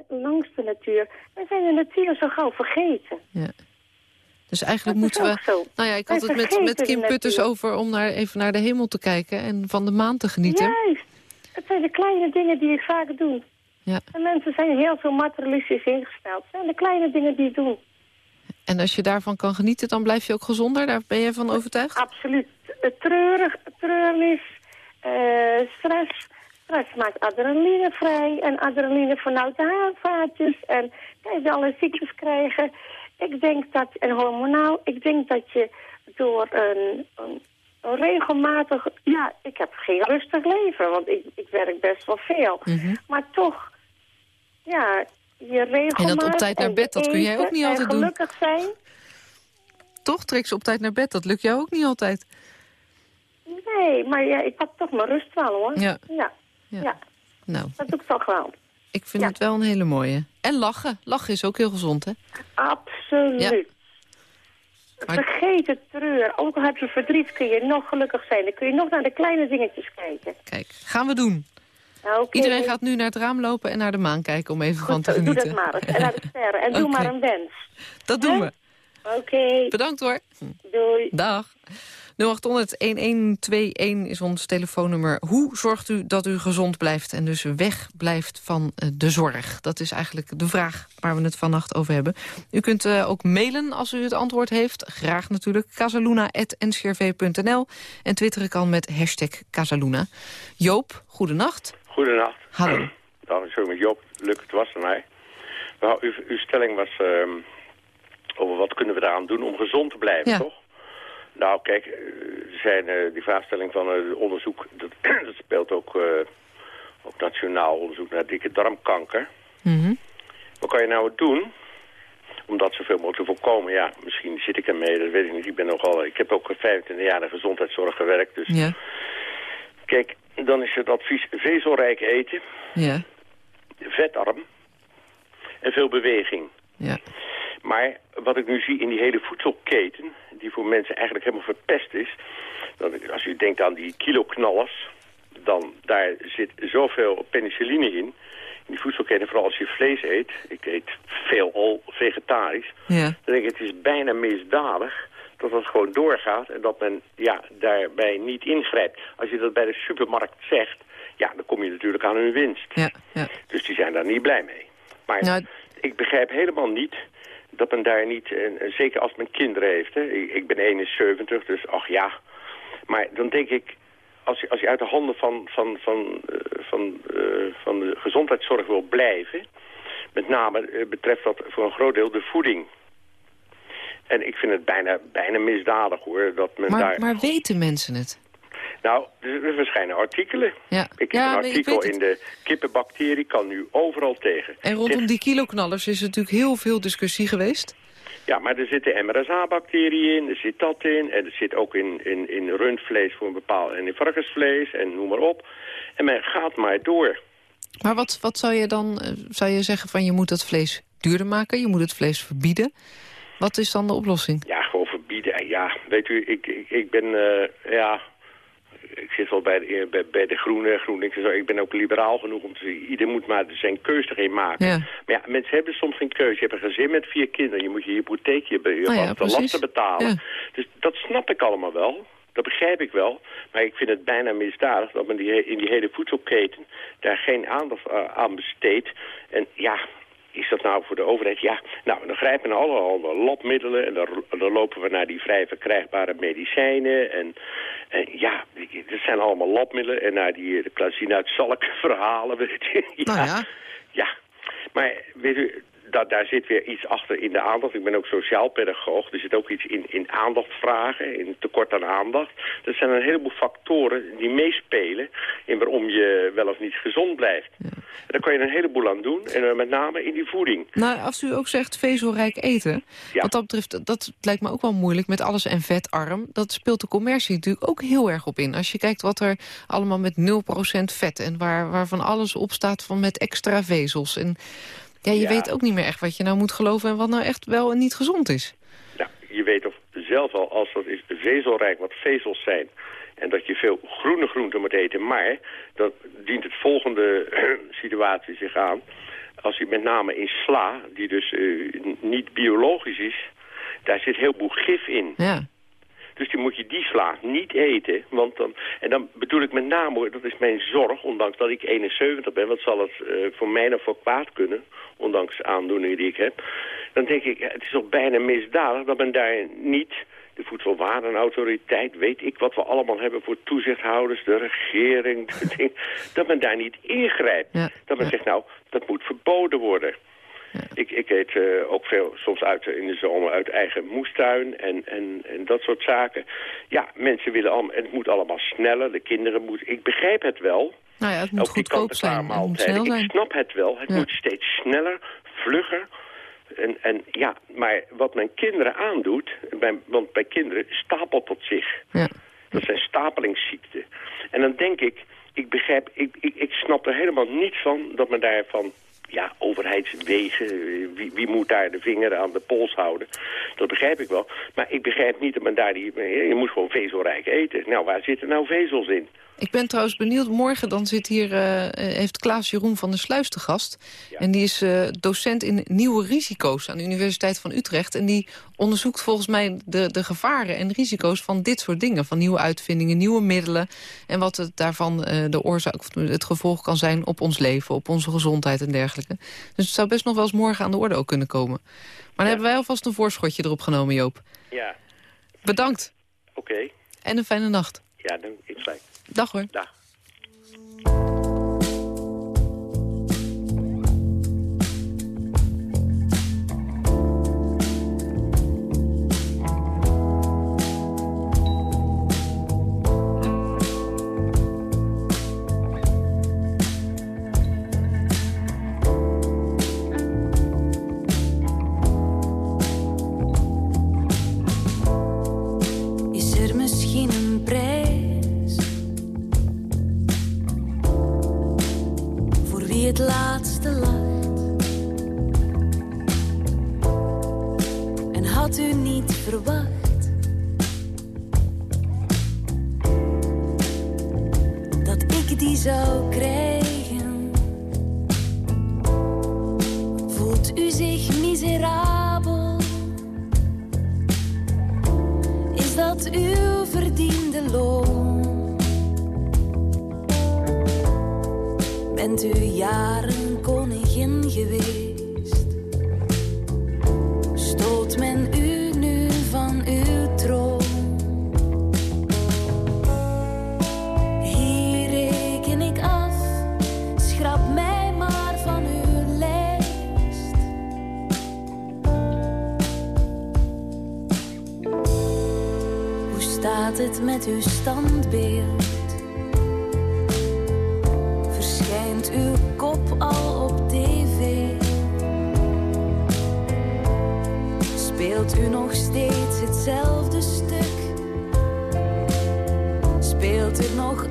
langs de natuur. We zijn de natuur zo gauw vergeten. Ja. Dus eigenlijk Dat is moeten we... zo. Nou ja, ik had Wij het met, met Kim Putters over om naar, even naar de hemel te kijken... en van de maan te genieten. Juist. Het zijn de kleine dingen die ik vaak doe. Ja. En mensen zijn heel veel materialistisch ingesteld. Het zijn de kleine dingen die ik doe. En als je daarvan kan genieten, dan blijf je ook gezonder. Daar ben je van overtuigd? Absoluut. Eh, Treurig, treurnis, eh, stress. Stress maakt adrenaline vrij. En adrenaline vanuit de haarvaatjes. En kan je alle ziektes krijgen. Ik denk dat, en hormonaal, ik denk dat je door een, een, regelmatig... Ja, ik heb geen rustig leven, want ik, ik werk best wel veel. Mhm. Maar toch, ja, je regelmatig... op tijd naar bed, dat kun jij ook niet altijd en doen. gelukkig zijn... Toch, Trix, op tijd naar bed. Dat lukt jou ook niet altijd. Nee, maar ja, ik pak toch mijn rust wel, hoor. Ja. Ja, Ja. ja. Nou, dat doe ik toch wel. ik vind Ja. het wel een hele mooie. En lachen. Lachen is ook heel gezond, hè? Absoluut. Ja. Maar- Vergeet het treur. Ook al heb je verdriet, kun je nog gelukkig zijn. Dan kun je nog naar de kleine dingetjes kijken. Kijk, gaan we doen. Iedereen gaat nu naar het raam lopen en naar de maan kijken om even van te zo, doe genieten. dat maar eens. En naar de sterren. En doe (laughs) maar een wens. Dat doen we. Oké, Bedankt hoor. doei. Dag. 0800-1121 is ons telefoonnummer. Hoe zorgt u dat u gezond blijft en dus weg blijft van eh, de zorg? Dat is eigenlijk de vraag waar we het vannacht over hebben. U kunt eh, ook mailen als u het antwoord heeft. Graag natuurlijk. casaluna.ncrv.nl En twitteren kan met hashtag Casaluna. Joop, goedenacht. Goedenacht. Hallo. Dan is met Job. Luc, het was aan mij. Nou, uw, uw stelling was ehm, over wat kunnen we daaraan doen om gezond te blijven, Ja. toch? Nou, kijk, eh, zijn eh, die vraagstelling van eh, onderzoek, (clears throat) dat, dat speelt ook, eh, ook nationaal onderzoek naar dikke darmkanker. Mhm. Wat kan je nou doen om dat zoveel mogelijk te voorkomen? Ja, misschien zit ik ermee, dat weet ik niet. Ik, ben nogal, ik heb ook 25 jaar in gezondheidszorg gewerkt, dus Ja, kijk, dan is het advies vezelrijk eten ja, vetarm en veel beweging. ja. Maar wat ik nu zie in die hele voedselketen, die voor mensen eigenlijk helemaal verpest is... Dat, als u denkt aan die kiloknallers, dan daar zit zoveel penicilline in. In die voedselketen, vooral als je vlees eet, ik eet veel al vegetarisch... ja. dan denk ik, het is bijna misdadig dat dat gewoon doorgaat... en dat men ja, daarbij niet ingrijpt. Als je dat bij de supermarkt zegt, ja, dan kom je natuurlijk aan hun winst. ja, ja. Dus die zijn daar niet blij mee. Maar Nou, ik begrijp helemaal niet dat men daar niet, en, zeker als men kinderen heeft. Hè. Ik, ik ben 71, dus ach ja. Maar dan denk ik, als je, als je uit de handen van, van, van, eh, van, eh, van de gezondheidszorg wil blijven... met name eh, betreft dat voor een groot deel de voeding. En ik vind het bijna, bijna misdadig hoor, dat men Maar, daar... maar weten mensen het? Nou, er er verschijnen artikelen. Ja, Ik heb ja een artikel in de kippenbacterie, kan nu overal tegen. En rondom die kiloknallers is er natuurlijk heel veel discussie geweest. Ja, maar er zitten MRSA-bacteriën in, er zit dat in. En er zit ook in, in, in rundvlees voor een bepaald... en in varkensvlees en noem maar op. En men gaat maar door. Maar wat, wat zou je dan, eh, zou je zeggen van je moet dat vlees duurder maken, je moet het vlees verbieden. Wat is dan de oplossing? Ja, gewoon verbieden. En Ja, weet u, ik, ik, ik ben... eh, ja, ik zit wel bij de, bij, bij de Groene, GroenLinks en zo. Ik ben ook liberaal genoeg om te zeggen... ieder moet maar zijn keuze erin maken. Ja. Maar ja, mensen hebben soms geen keuze. Je hebt een gezin met vier kinderen. Je moet je hypotheek, je, je Oh ja, lasten betalen. Ja. Dus dat snap ik allemaal wel. Dat begrijp ik wel, maar ik vind het bijna misdadig dat men die, in die hele voedselketen daar geen aandacht eh, aan besteedt. En ja, is dat nou voor de overheid? Ja, nou, dan grijpen we alle labmiddelen en dan, dan, lopen we naar die vrij verkrijgbare medicijnen. En, en ja, dat zijn allemaal labmiddelen en naar die de zien uit zalk (laughs) verhalen. Weet je. Ja, nou ja. Ja, maar weet u, dat, daar zit weer iets achter in de aandacht. Ik ben ook sociaal pedagoog. Er zit ook iets in, in aandacht vragen, in tekort aan aandacht. Er zijn een heleboel factoren die meespelen in waarom je wel of niet gezond blijft. Ja. daar kan je een heleboel aan doen, en met name in die voeding. Nou, als u ook zegt vezelrijk eten, wat dat betreft, dat lijkt me ook wel moeilijk met alles en vetarm. Dat speelt de commercie natuurlijk ook heel erg op in. Als je kijkt wat er allemaal met 0% vet en waar, waarvan alles op staat van met extra vezels. En ja, je weet ook niet meer echt wat je nou moet geloven... en wat nou echt wel en niet gezond is. Ja, je weet of zelf al, als dat is vezelrijk, wat vezels zijn... en dat je veel groene groenten moet eten. Maar dan dient het volgende (clears throat) situatie zich aan. Als je met name in sla, die dus uh, niet biologisch is... daar zit heel veel gif in. Ja. Dus die moet je die sla niet eten. Want dan, en dan bedoel ik met name, dat is mijn zorg, ondanks dat ik 71 ben. Wat zal het uh, voor mij nog voor kwaad kunnen, ondanks aandoeningen die ik heb. Dan denk ik, het is toch bijna misdadig dat men daar niet de voedselwarenautoriteit, weet ik wat we allemaal hebben voor toezichthouders, de regering, (laughs) ding, dat men daar niet ingrijpt. Dat men zegt, nou, dat moet verboden worden. Ik, ik eet uh, ook veel, soms uit, in de zomer uit eigen moestuin en, en, en dat soort zaken. Ja, mensen willen allemaal, het moet allemaal sneller, de kinderen moeten, ik begrijp het wel. Nou ja, het moet goedkoop zijn, het moet snel zijn. Ik snap het wel, het moet steeds sneller, vlugger. En, en ja, maar wat mijn kinderen aandoet, bij, want bij kinderen stapelt dat zich. Ja. Dat zijn stapelingsziekten. En dan denk ik, ik begrijp, ik, ik, ik snap er helemaal niets van dat men daarvan ja, overheidswegen, wie, wie, moet daar de vinger aan de pols houden? Dat begrijp ik wel. Maar ik begrijp niet dat men daar die... Je moet gewoon vezelrijk eten. Nou, waar zitten nou vezels in? Ik ben trouwens benieuwd, morgen dan zit hier, uh, heeft Klaas Jeroen van der Sluis te gast. En die is uh, docent in nieuwe risico's aan de Universiteit van Utrecht. En die onderzoekt volgens mij de, de gevaren en risico's van dit soort dingen. Van nieuwe uitvindingen, nieuwe middelen. En wat het daarvan uh, de oorzaak, of het gevolg kan zijn op ons leven, op onze gezondheid en dergelijke. Dus het zou best nog wel eens morgen aan de orde ook kunnen komen. Maar dan hebben wij alvast een voorschotje erop genomen, Joop. Ja. Bedankt. Oké. En een fijne nacht. Ja, dan ik. Dag hoor. Dag. geweest. Stoot men u nu van uw troon? Hier reken ik af, schrap mij maar van uw lijst. Hoe staat het met uw standbeeld? u nog steeds hetzelfde stuk? Speelt het nog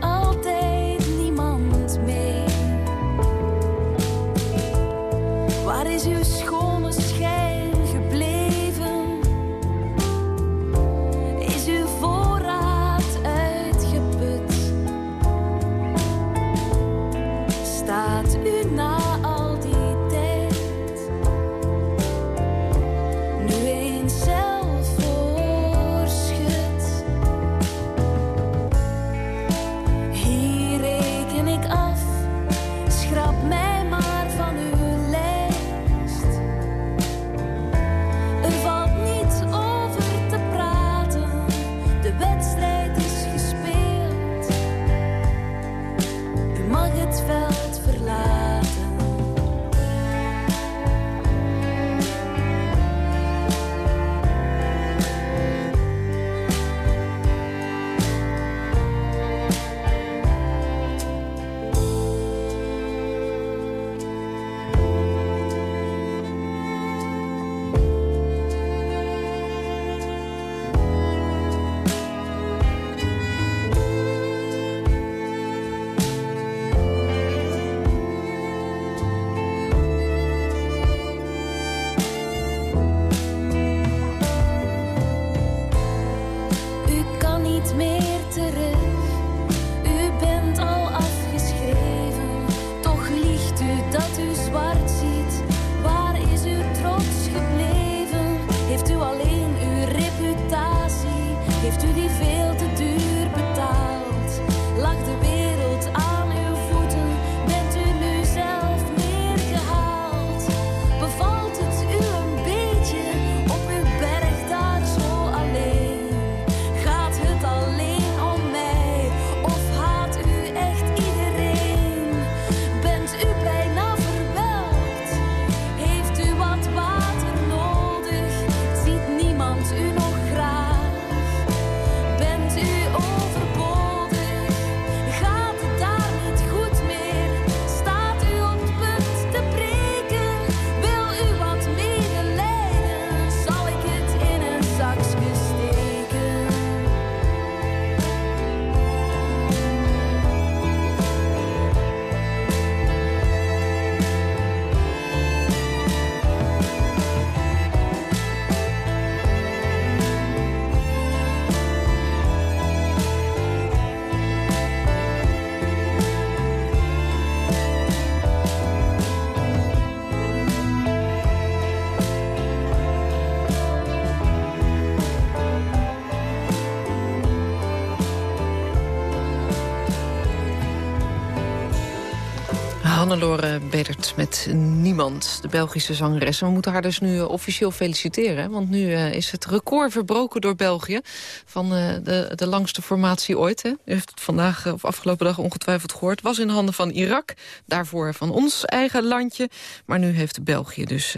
Hannelore Bedert met Niemand, de Belgische zangeres. We moeten haar dus nu officieel feliciteren. Want nu eh, is het record verbroken door België... van eh, de, de langste formatie ooit. Hè. U heeft het vandaag eh, of afgelopen dag ongetwijfeld gehoord. Was in handen van Irak, daarvoor van ons eigen landje. Maar nu heeft België dus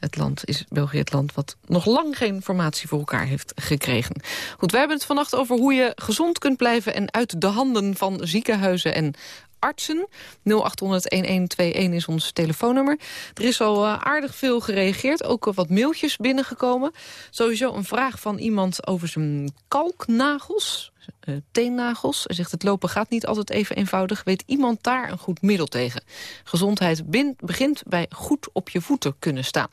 het land, is België het land... wat nog lang geen formatie voor elkaar heeft gekregen. Goed, wij hebben het vannacht over hoe je gezond kunt blijven... en uit de handen van ziekenhuizen en artsen. 0800-1121 is ons telefoonnummer. Er is al eh, aardig veel gereageerd, ook wat mailtjes binnengekomen. Sowieso een vraag van iemand over zijn kalknagels, eh, teennagels. Hij zegt het lopen gaat niet altijd even eenvoudig. Weet iemand daar een goed middel tegen? Gezondheid begint bij goed op je voeten kunnen staan.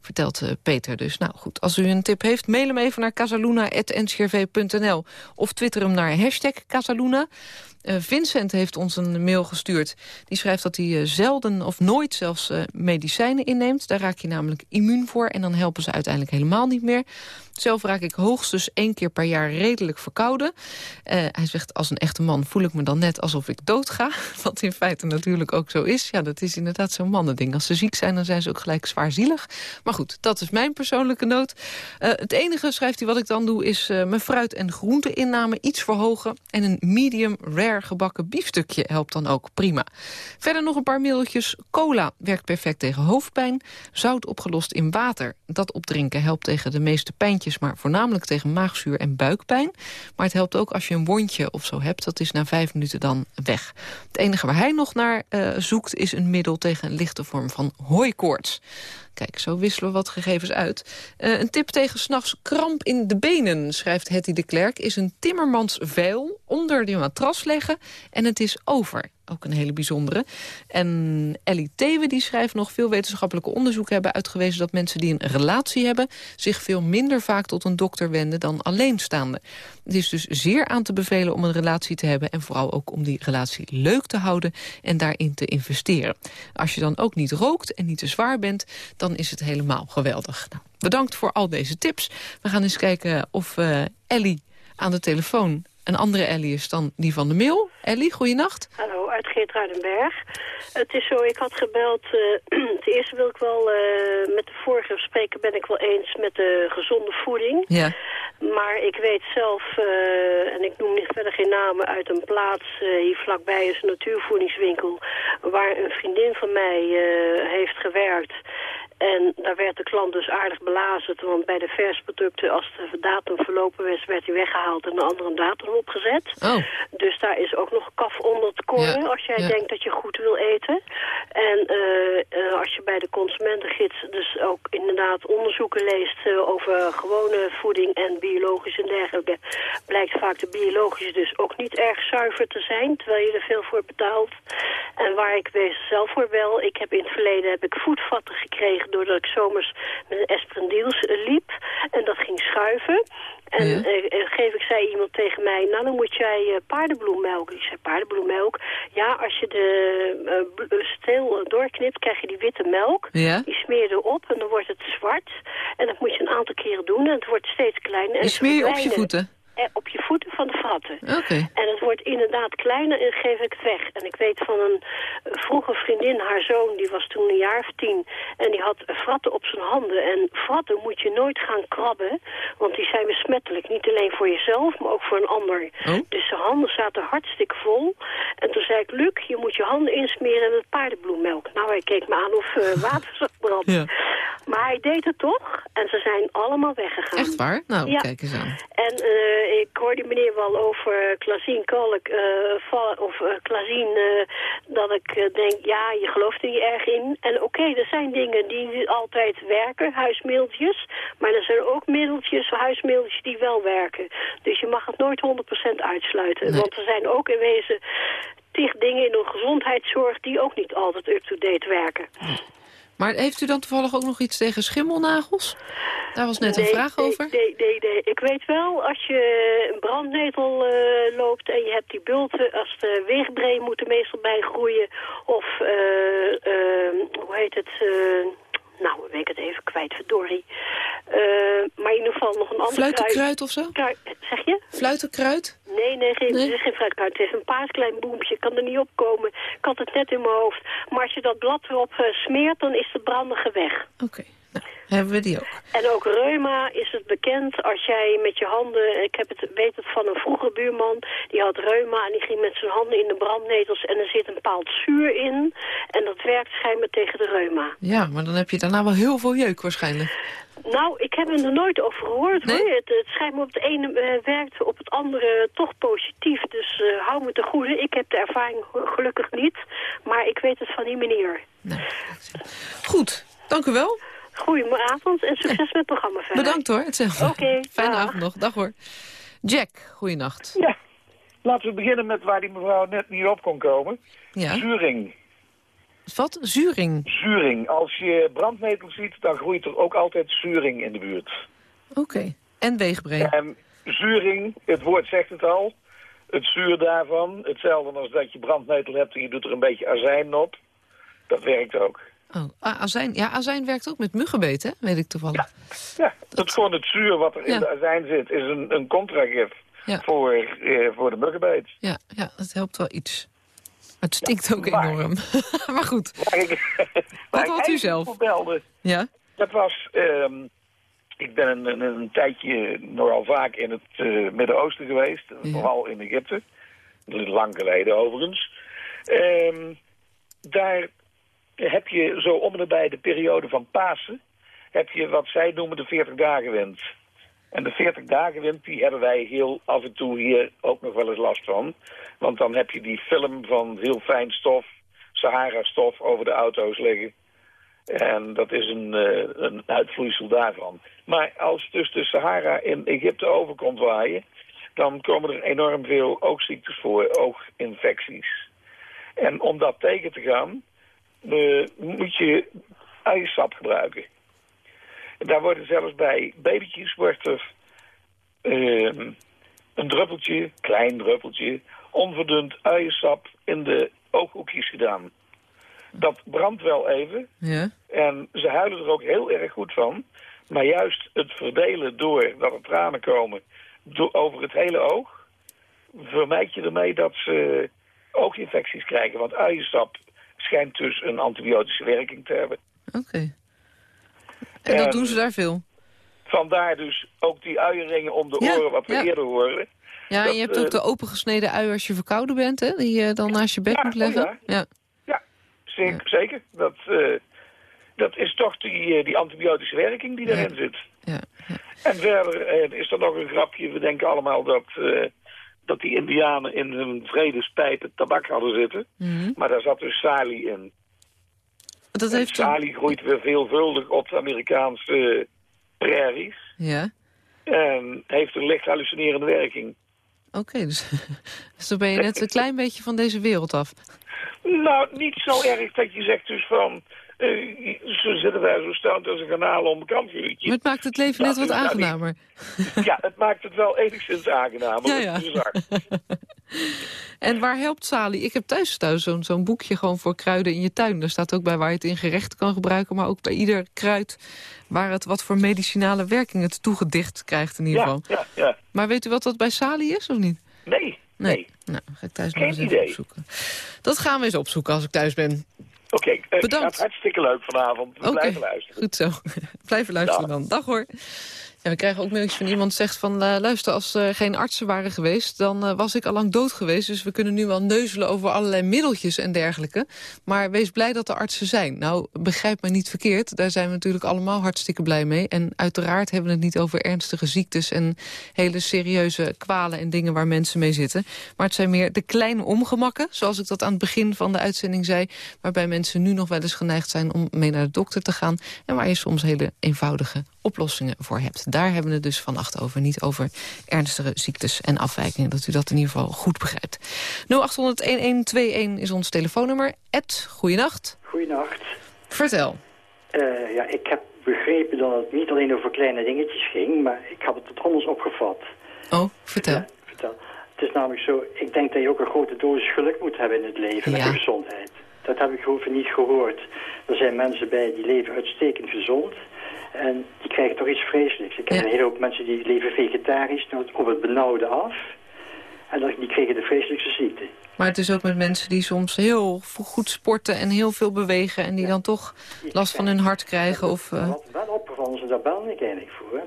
Vertelt eh, Peter dus. Nou goed, als u een tip heeft, mail hem even naar casaluna.ncrv.nl of twitter hem naar hashtag Casaluna. Eh, Vincent heeft ons een mail gestuurd. Die schrijft dat hij eh, zelden of nooit zelfs eh, medicijnen inneemt. Daar raak je namelijk immuun voor en dan helpen ze uiteindelijk helemaal niet meer. Zelf raak ik hoogstens één keer per jaar redelijk verkouden. Hij zegt, als een echte man voel ik me dan net alsof ik doodga. (laughs) Wat in feite natuurlijk ook zo is. Ja, dat is inderdaad zo'n mannending. Als ze ziek zijn, dan zijn ze ook gelijk zwaarzielig. Maar goed, dat is mijn persoonlijke noot. Eh, het enige, schrijft hij, wat ik dan doe... is mijn fruit- en groenteinname iets verhogen. En een medium rare gebakken biefstukje helpt dan ook prima. Verder nog een paar middeltjes. Cola werkt perfect tegen hoofdpijn. Zout opgelost in water. Dat opdrinken helpt tegen de meeste pijntjes... maar voornamelijk tegen maagzuur en buikpijn. Maar het helpt ook als je een wondje of zo hebt. Dat is na vijf minuten dan weg. Het enige waar hij nog naar eh, zoekt... is een middel tegen een lichte vorm van hooikoorts. Kijk, zo wisselen we wat gegevens uit. Eh, een tip tegen s'nachts kramp in de benen, schrijft Hetty de Klerk... is een timmermans veil onder die matras leggen en het is over. Ook een hele bijzondere. En Ellie Thewe die schrijft nog... veel wetenschappelijke onderzoeken hebben uitgewezen... dat mensen die een relatie hebben... zich veel minder vaak tot een dokter wenden dan alleenstaande. Het is dus zeer aan te bevelen om een relatie te hebben... en vooral ook om die relatie leuk te houden en daarin te investeren. Als je dan ook niet rookt en niet te zwaar bent... dan is het helemaal geweldig. Nou, bedankt voor al deze tips. We gaan eens kijken of uh, Ellie aan de telefoon een andere Ellie is dan die van de mail. Ellie, goeienacht. Hallo, uit Geert-Ruidenberg. Het is zo, ik had gebeld... (clears throat) Uh, ten eerste wil ik wel... Uh, met de vorige spreker ben ik wel eens met de gezonde voeding. Ja. Maar ik weet zelf, uh, en ik noem verder geen namen... uit een plaats hier vlakbij is een natuurvoedingswinkel... waar een vriendin van mij heeft gewerkt... En daar werd de klant dus aardig belazerd, want bij de versproducten, als de datum verlopen was, werd hij weggehaald en een andere datum opgezet. Oh. Dus daar is ook nog kaf onder te koren ja. als jij ja. denkt dat je goed wil eten. En uh, uh, als je bij de consumentengids dus ook inderdaad onderzoeken leest uh, over gewone voeding en biologisch en dergelijke, blijkt vaak de biologische dus ook niet erg zuiver te zijn, terwijl je er veel voor betaalt. En waar ik wees zelf voor wel, ik heb in het verleden heb ik voetvatten gekregen doordat ik zomers met een eh, liep. En dat ging schuiven. En Ja. eh, eh, geef ik, zei iemand tegen mij, nou dan moet jij eh, paardenbloemmelk. Ik zei, paardenbloemmelk? Ja, als je de steel doorknipt, krijg je die witte melk. Ja? Die smeer je erop en dan wordt het zwart. En dat moet je een aantal keren doen en het wordt steeds kleiner. En smeer je op je voeten? Eh, op je voeten van de fratten. Oké. En het wordt inderdaad kleiner en geef ik het weg. En ik weet van een eh, vroege vriendin, haar zoon, die was toen een jaar of tien. En die had fratten op zijn handen. En fratten moet je nooit gaan krabben, want die zijn besmettelijk. Niet alleen voor jezelf, maar ook voor een ander. Oh. Dus zijn handen zaten hartstikke vol. En toen zei ik, Luc, je moet je handen insmeren met paardenbloemmelk. Nou, hij keek me aan of eh, (laughs) water zag branden. Ja. Maar hij deed het toch. En ze zijn allemaal weggegaan. Echt waar? Nou, Ja. kijk eens aan. En eh, ik hoor die meneer wel over Klazien Kalk, eh, vallen- of uh, Klazien, eh, dat ik eh, denk, ja, je gelooft er niet erg in. En oké, er zijn dingen die niet altijd werken, huismiddeltjes. Maar er zijn ook middeltjes, huismiddeltjes die wel werken. Dus je mag het nooit 100% uitsluiten. Nee. Want er zijn ook in wezen tig dingen in de gezondheidszorg die ook niet altijd up-to-date werken. Maar heeft u dan toevallig ook nog iets tegen schimmelnagels? Daar was net een vraag nee, over. Nee, nee, nee. Ik weet wel, als je een brandnetel eh, loopt en je hebt die bulten, als de weegbree moet er meestal bij groeien. Of, eh, eh, hoe heet het, nou, weet ik het even kwijt, verdorie. Eh, maar in ieder geval nog een ander Fluitenkruid of zo? Kruid- Zeg je? Fluitenkruid? Nee, nee, geen, Nee? het is geen fruitkruid. Het is een paasklein boempje. Ik kan er niet op komen. Ik had het net in mijn hoofd. Maar als je dat blad erop eh, smeert, dan is de brandige weg. Oké, nou, hebben we die ook. En ook reuma is het bekend als jij met je handen... Ik heb het, weet het van een vroege buurman. Die had reuma en die ging met zijn handen in de brandnetels... en er zit een bepaald zuur in. En dat werkt schijnbaar tegen de reuma. Ja, maar dan heb je daarna wel heel veel jeuk waarschijnlijk. Nou, ik heb er nooit over gehoord Nee? hoor. Het, het schijnt me op het ene eh, werkt, op het andere toch positief. Dus eh, hou me te goede. Ik heb de ervaring ge- gelukkig niet. Maar ik weet het van die meneer. Nou, goed, dank u wel. Goedemavond en succes met het programma verder. Bedankt hoor, hetzelfde. Oké, (laughs) Fijne dag. avond nog. Dag hoor. Jack, goeienacht. Ja, laten we beginnen met waar die mevrouw net niet op kon komen. Ja. Zuring. Wat? Zuring. Zuring. Als je brandnetels ziet, dan groeit er ook altijd zuring in de buurt. Oké. En weegbree. En zuring, het woord zegt het al. Het zuur daarvan, hetzelfde als dat je brandnetel hebt en je doet er een beetje azijn op. Dat werkt ook. Oh, azijn. Ja, azijn werkt ook met muggenbeet, hè? Weet ik toevallig. Ja, dat is gewoon het zuur wat er in Ja. de azijn zit, is een, een contragif Ja. voor, eh, voor de muggenbeet. Ja, ja, dat helpt wel iets. Maar het stinkt ook maar- enorm. (laughs) maar goed. Waar ik, (laughs) ik had u zelf? belde, Ja? Dat was, ehm, ik ben een, een, een tijdje nogal vaak in het eh, Midden-Oosten geweest. Vooral in Egypte. Lang geleden overigens. Ehm, daar heb je zo om en nabij de periode van Pasen... heb je wat zij noemen de 40 dagen wind. En de 40 dagen wind, die hebben wij heel af en toe hier ook nog wel eens last van. Want dan heb je die film van heel fijn stof, Sahara-stof over de auto's liggen. En dat is een, eh, een uitvloeisel daarvan. Maar als dus de Sahara in Egypte overkomt waaien... dan komen er enorm veel oogziektes voor, ooginfecties. En om dat tegen te gaan, eh, moet je uiensap gebruiken. Daar worden zelfs bij babytjes wordt er ehm, een druppeltje, klein druppeltje, onverdund uiensap in de ooghoekjes gedaan. Dat brandt wel even, Ja. en ze huilen er ook heel erg goed van. Maar juist het verdelen door dat er tranen komen over het hele oog... vermijd je ermee dat ze ooginfecties krijgen. Want uiensap schijnt dus een antibiotische werking te hebben. Oké. En dat En- doen ze daar veel? Vandaar dus ook die uienringen om de Ja, oren, wat we ja. eerder hoorden. Ja, en je hebt eh, ook de opengesneden ui als je verkouden bent, hè? Die je dan naast je Ja, moet oh leggen. ja. ja. Zeker, zeker. Dat, eh, dat is toch die, eh, die antibiotische werking die daarin zit. Ja, En verder eh, is er nog een grapje. We denken allemaal dat, eh, dat die indianen in hun vredespijpen tabak hadden zitten. Mhm. Maar daar zat dus salie in. Dat En heeft salie groeit weer veelvuldig op de Amerikaanse prairies. Ja, En heeft een licht hallucinerende werking. oké. dus, (laughs) dus dan ben je net een (laughs) klein beetje van deze wereld af. Nou, niet zo erg dat je zegt dus van... eh, ze zitten daar zo stout als een kanaal om een kampvuurtje. Maar het maakt het leven net wat nou niet- aangenamer. (laughs) Ja, het maakt het wel enigszins aangenamer. Ja, ja. (laughs) En waar helpt Sali? Ik heb thuis thuis zo'n zo'n boekje gewoon voor kruiden in je tuin. Daar staat ook bij waar je het in gerechten kan gebruiken... maar ook bij ieder kruid waar het wat voor medicinale werking het toegedicht krijgt in ieder geval. ja, ja. Maar weet u wat dat bij Sali is of niet? Nee, nee. Nou, ga ik thuis nog eens even opzoeken. Dat gaan we eens opzoeken als ik thuis ben. Eh, het Bedankt. gaat hartstikke leuk vanavond. We Oké, blijven luisteren. goed zo. (laughs) Blijven luisteren dan. Dag hoor. Ja, we krijgen ook mailtjes van iemand zegt van... eh, luister, als er geen artsen waren geweest... dan eh, was ik al lang dood geweest. Dus we kunnen nu wel neuzelen over allerlei middeltjes en dergelijke. Maar wees blij dat er artsen zijn. Nou, begrijp me niet verkeerd. Daar zijn we natuurlijk allemaal hartstikke blij mee. En uiteraard hebben we het niet over ernstige ziektes... en hele serieuze kwalen en dingen waar mensen mee zitten. Maar het zijn meer de kleine ongemakken... zoals ik dat aan het begin van de uitzending zei... waarbij mensen nu nog wel eens geneigd zijn om mee naar de dokter te gaan... en waar je soms hele eenvoudige oplossingen voor hebt. Daar hebben we het dus vannacht over. Niet over ernstige ziektes en afwijkingen. Dat u dat in ieder geval goed begrijpt. 0800-1121 is ons telefoonnummer. Ed, goeienacht. Goedenacht. Vertel. Eh, ja, ik heb begrepen dat het niet alleen over kleine dingetjes ging, maar ik had het wat anders opgevat. Oh, vertel. Ja, vertel. Het is namelijk zo, ik denk dat je ook een grote dosis geluk moet hebben in het leven Ja. en gezondheid. Dat heb ik niet gehoord. Er zijn mensen bij die leven uitstekend gezond. En die krijgen toch iets vreselijks. Ik ken Ja. een hele hoop mensen die leven vegetarisch op het benauwde af. En die kregen de vreselijkste ziekte. Maar het is ook met mensen die soms heel goed sporten... en heel veel bewegen en die dan toch last van hun hart krijgen. Of, eh, Wat wel opgevallen is, en daar ben ik eigenlijk voor...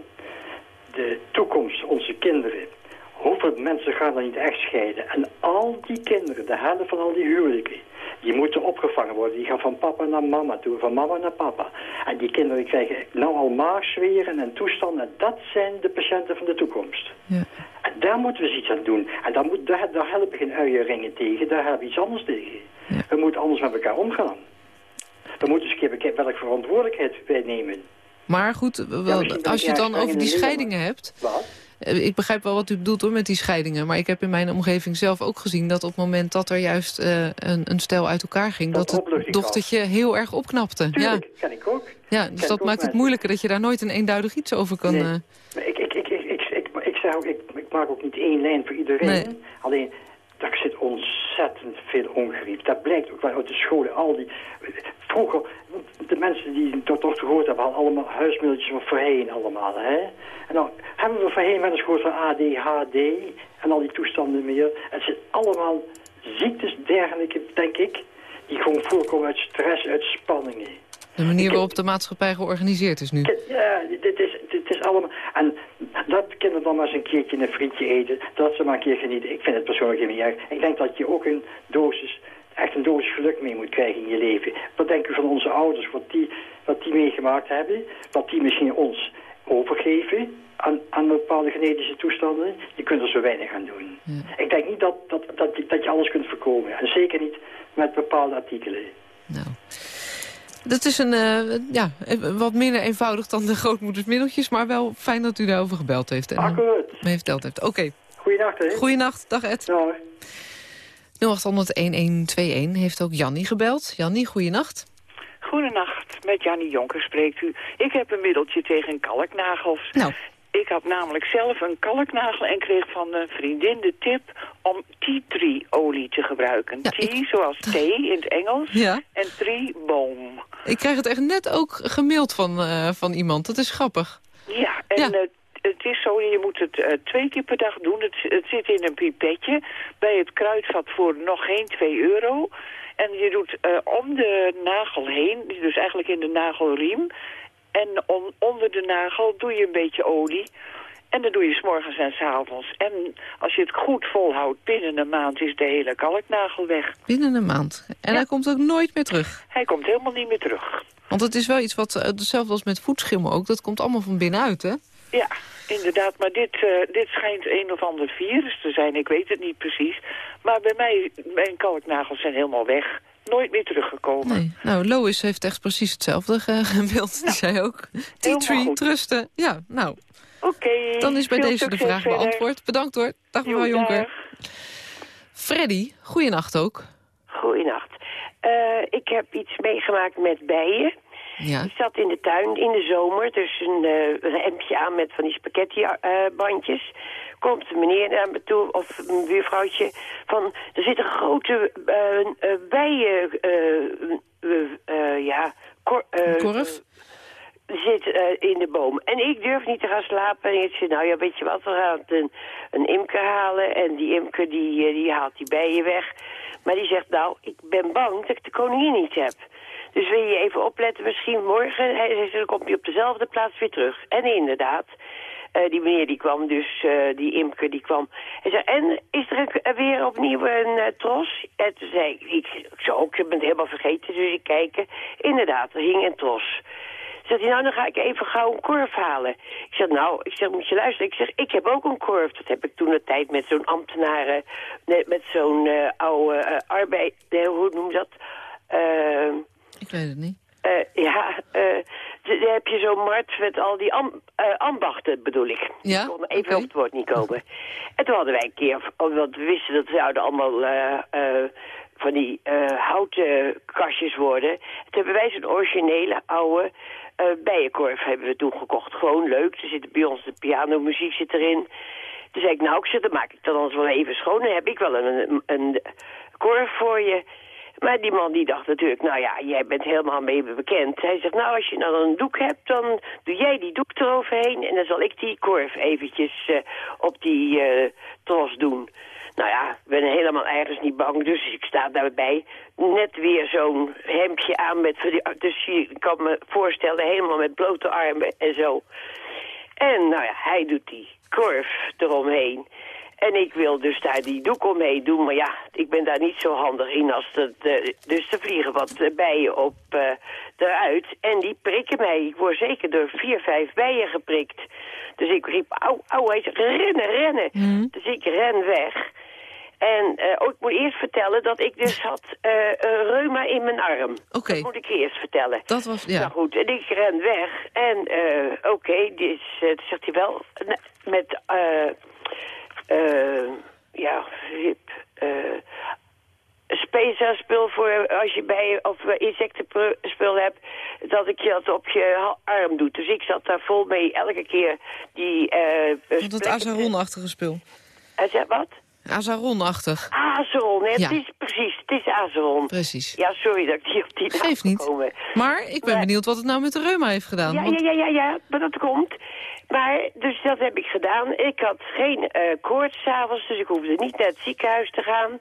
de toekomst, onze kinderen. Hoeveel mensen gaan er niet echt scheiden? En al die kinderen, de helft van al die huwelijken... die moeten opgevangen worden. Die gaan van papa naar mama toe, van mama naar papa. En die kinderen krijgen nou al maagzweren en toestanden. En dat zijn de patiënten van de toekomst. Ja. En daar moeten we eens iets aan doen. En daar, moet, daar, daar helpen geen uienringen tegen, daar hebben we iets anders tegen. We moeten anders met elkaar omgaan. We moeten eens een keer bekijken welke verantwoordelijkheid wij nemen. Maar goed, wel, als je het dan over die scheidingen hebt... Wat? Eh, Ik begrijp wel wat u bedoelt hoor met die scheidingen. Maar ik heb in mijn omgeving zelf ook gezien dat op het moment dat er juist eh, een, een stel uit elkaar ging... Dat dat, het dochtertje heel erg opknapte. Tuurlijk, ken ik ook. Ja, ja Ken dus dat maakt het mensen. moeilijker dat je daar nooit een eenduidig iets over kan... Nee. eh, Ik, ik, ik, ik, ik, ik, ik zeg ook, ik, ik maak ook niet één lijn voor iedereen. Nee. Alleen, daar zit ontzettend veel ongerief. Dat blijkt ook wel uit de scholen. Al die, vroeger, de mensen die tot toch gehoord hebben, hadden allemaal huismiddeltjes van voorheen allemaal. Hè? En dan hebben we voorheen wel eens gehoord van ADHD en al die toestanden meer. Het zijn allemaal ziektes dergelijke, denk ik, die gewoon voorkomen uit stress, uit spanningen. de manier waarop de maatschappij georganiseerd is nu. Ja, dit is, dit is allemaal... En dat kinderen dan maar eens een keertje een frietje eten. Dat ze maar een keer genieten. Ik vind het persoonlijk niet erg. Ik denk dat je ook een dosis, echt een dosis geluk mee moet krijgen in je leven. Wat denken we van onze ouders? Wat die, wat die meegemaakt hebben? Wat die misschien ons overgeven aan, aan bepaalde genetische toestanden? Je kunt er zo weinig aan doen. Ik denk niet dat, dat, dat, dat je alles kunt voorkomen. En zeker niet met bepaalde artikelen. Dat is een, eh, ja, eh, wat minder eenvoudig dan de grootmoedersmiddeltjes... maar wel fijn dat u daarover gebeld heeft. En Akkoord. me heeft verteld heeft. Oké. Goeienacht, hè? Goeienacht. Dag Ed. 0800-1121 heeft ook Jannie gebeld. Jannie, goeienacht. Goedenacht, met Jannie Jonker spreekt u. Ik heb een middeltje tegen kalknagels. Nou. Ik had namelijk zelf een kalknagel en kreeg van een vriendin de tip om tea tree olie te gebruiken. tea zoals (laughs) thee in het Engels Ja. en tree boom. Ik krijg het echt net ook gemaild van, eh, van iemand. Dat is grappig. Ja, en eh, het is zo, je moet het eh, twee keer per dag doen. Het, het zit in een pipetje bij het kruidvat voor nog geen 2 euro. En je doet eh, om de nagel heen, dus eigenlijk in de nagelriem... en on- onder de nagel doe je een beetje olie... En dan doe je 's morgens en 's avonds. En als je het goed volhoudt, binnen een maand is de hele kalknagel weg. Binnen een maand. En hij komt ook nooit meer terug. Hij komt helemaal niet meer terug. Want het is wel iets wat, eh, hetzelfde als met voetschimmel ook... dat komt allemaal van binnenuit, hè? Ja, inderdaad. Maar dit, eh, dit schijnt een of ander virus te zijn. Ik weet het niet precies. Maar bij mij, mijn kalknagels zijn helemaal weg. Nooit meer teruggekomen. Nee. Nou, Lois heeft echt precies hetzelfde (laughs) ge- gemaild. Die zei ook, tea tree, trusten. Ja, nou. Oké. Dan is bij deze de vraag verder. beantwoord. Bedankt hoor. Dag mevrouw Jo, Jonker. Freddy, goeienacht ook. Goeienacht. Eh, ik heb iets meegemaakt met bijen. Ja. Ik zat in de tuin in de zomer, dus een, eh, een hemdje aan met van die spaghetti-bandjes. Komt een meneer naar me toe, of een buurvrouwtje, van... Er zit een grote eh, eh, bijen... eh, eh, eh, ja, kor, eh, Korf? zit eh, in de boom. En ik durf niet te gaan slapen. En ik zeg, nou ja, weet je wat, we gaan een, een imker halen. En die imker die, eh, die haalt die bijen weg. Maar die zegt, nou, ik ben bang dat ik de koningin niet heb. Dus wil je even opletten, misschien morgen. Hij dan komt hij op dezelfde plaats weer terug. En inderdaad, eh, die meneer die kwam dus, eh, die imker die kwam. Hij zei, en is er eh, weer opnieuw een eh, tros? En toen zei ik, ik, zou ook, ik ben het helemaal vergeten, dus ik kijken. Inderdaad, er hing een tros. Zegt hij, nou dan ga ik even gauw een korf halen. Ik zeg, nou, ik zeg, moet je luisteren. Ik zeg, ik heb ook een korf. Dat heb ik toen de tijd met zo'n ambtenaren, met, zo'n oude arbeid, hoe noem je dat? Ik weet het niet. eh, ja, eh, daar heb je zo'n markt met al die eh, ambachten, bedoel ik. Ja? Ik kon even op het woord niet komen. En toen hadden wij een keer, oh, want we wisten dat ze zouden allemaal van die houten kastjes worden. Toen hebben wij zo'n originele oude bijenkorf hebben we toen gekocht. Gewoon leuk. Er zit bij ons de pianomuziek zit erin. Toen zei ik, nou, ik zeg, dan maak ik dan anders wel even schoon. Dan heb ik wel een, een, een korf voor je. Maar die man die dacht natuurlijk, nou ja, jij bent helemaal mee bekend. Hij zegt, nou, als je nou een doek hebt, dan doe jij die doek eroverheen... en dan zal ik die korf eventjes eh, op die eh, tros doen. Nou ja, ik ben helemaal ergens niet bang, dus ik sta daarbij. Net weer zo'n hemdje aan met... Dus je kan me voorstellen, helemaal met blote armen en zo. En nou ja, hij doet die korf eromheen. En ik wil dus daar die doek omheen doen. Maar ja, ik ben daar niet zo handig in als dat... eh, dus er vliegen wat eh, bijen op eh, eruit. En die prikken mij. Ik word zeker door vier, vijf bijen geprikt. Dus ik riep, au, au. Hij zegt, rennen, rennen. Dus ik ren weg. En eh, oh, ik moet eerst vertellen dat ik dus had eh, een reuma in mijn arm. Oké. Dat moet ik eerst vertellen. Dat was, ja. Nou goed, en ik ren weg. En eh, oké, dus, eh, zegt hij wel met, eh eh ja, hip, eh spesa-spul voor als je bij of eh, insectenspul hebt, dat ik je dat op je arm doe. Dus ik zat daar vol mee elke keer die... eh Want het plekken- Azaron-achtige spul. Hij zei wat? Azaron-achtig. Hè? Ja. Het is precies, het is Azeron. Precies. Ja, sorry dat ik niet op die Geeft niet. gekomen. Maar ik ben Maar- benieuwd wat het nou met de reuma heeft gedaan. Ja, want- ja, ja, ja, ja, maar dat komt. Maar, dus dat heb ik gedaan. Ik had geen eh koorts s'avonds, dus ik hoefde niet naar het ziekenhuis te gaan.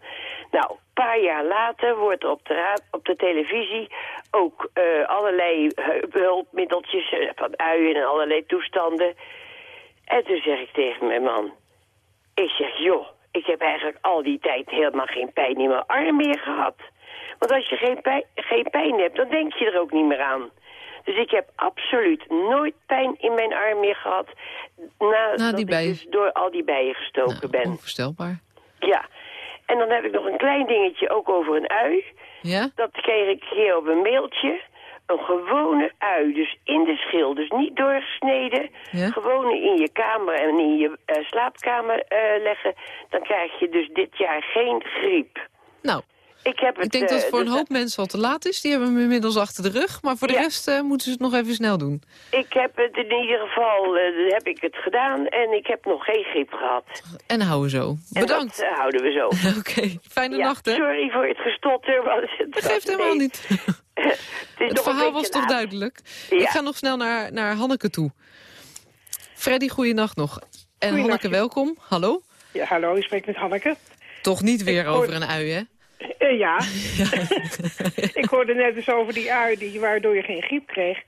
Nou, een paar jaar later wordt er op de, raad, op de televisie ook eh, allerlei hu- hulpmiddeltjes eh, van uien en allerlei toestanden. En toen zeg ik tegen mijn man, ik zeg, joh, ik heb eigenlijk al die tijd helemaal geen pijn in mijn arm meer gehad. Want als je geen pijn, geen pijn hebt, dan denk je er ook niet meer aan. Dus ik heb absoluut nooit pijn in mijn arm meer gehad... nadat Na die ik dus door al die bijen gestoken Nou, ben. Onvoorstelbaar. Ja. En dan heb ik nog een klein dingetje ook over een ui. Ja? Dat kreeg ik hier op een mailtje. Een gewone ui, dus in de schil, dus niet doorgesneden. Ja? Gewoon in je kamer en in je eh, slaapkamer eh, leggen. Dan krijg je dus dit jaar geen griep. Nou, Ik, heb het, ik denk dat het eh, voor een dus hoop mensen al te laat is. Die hebben hem inmiddels achter de rug. Maar voor de Ja. rest eh, moeten ze het nog even snel doen. Ik heb het in ieder geval, eh, heb ik het gedaan en ik heb nog geen griep gehad. En houden zo. En Bedankt. dat eh, houden we zo. (laughs) Oké, fijne Ja, nacht hè. Sorry voor het gestotter. Het Dat geeft helemaal nee, niet. (laughs) het verhaal was toch laat. duidelijk? Ja. Ik ga nog snel naar, naar Hanneke toe. Freddy, goeienacht nog. En Hanneke, welkom. Hallo. Ja, hallo, ik spreek met Hanneke. Toch niet weer Ik hoor- over een ui, hè? Eh, ja. (laughs) (laughs) ik hoorde net dus over die ui die, waardoor je geen griep kreeg.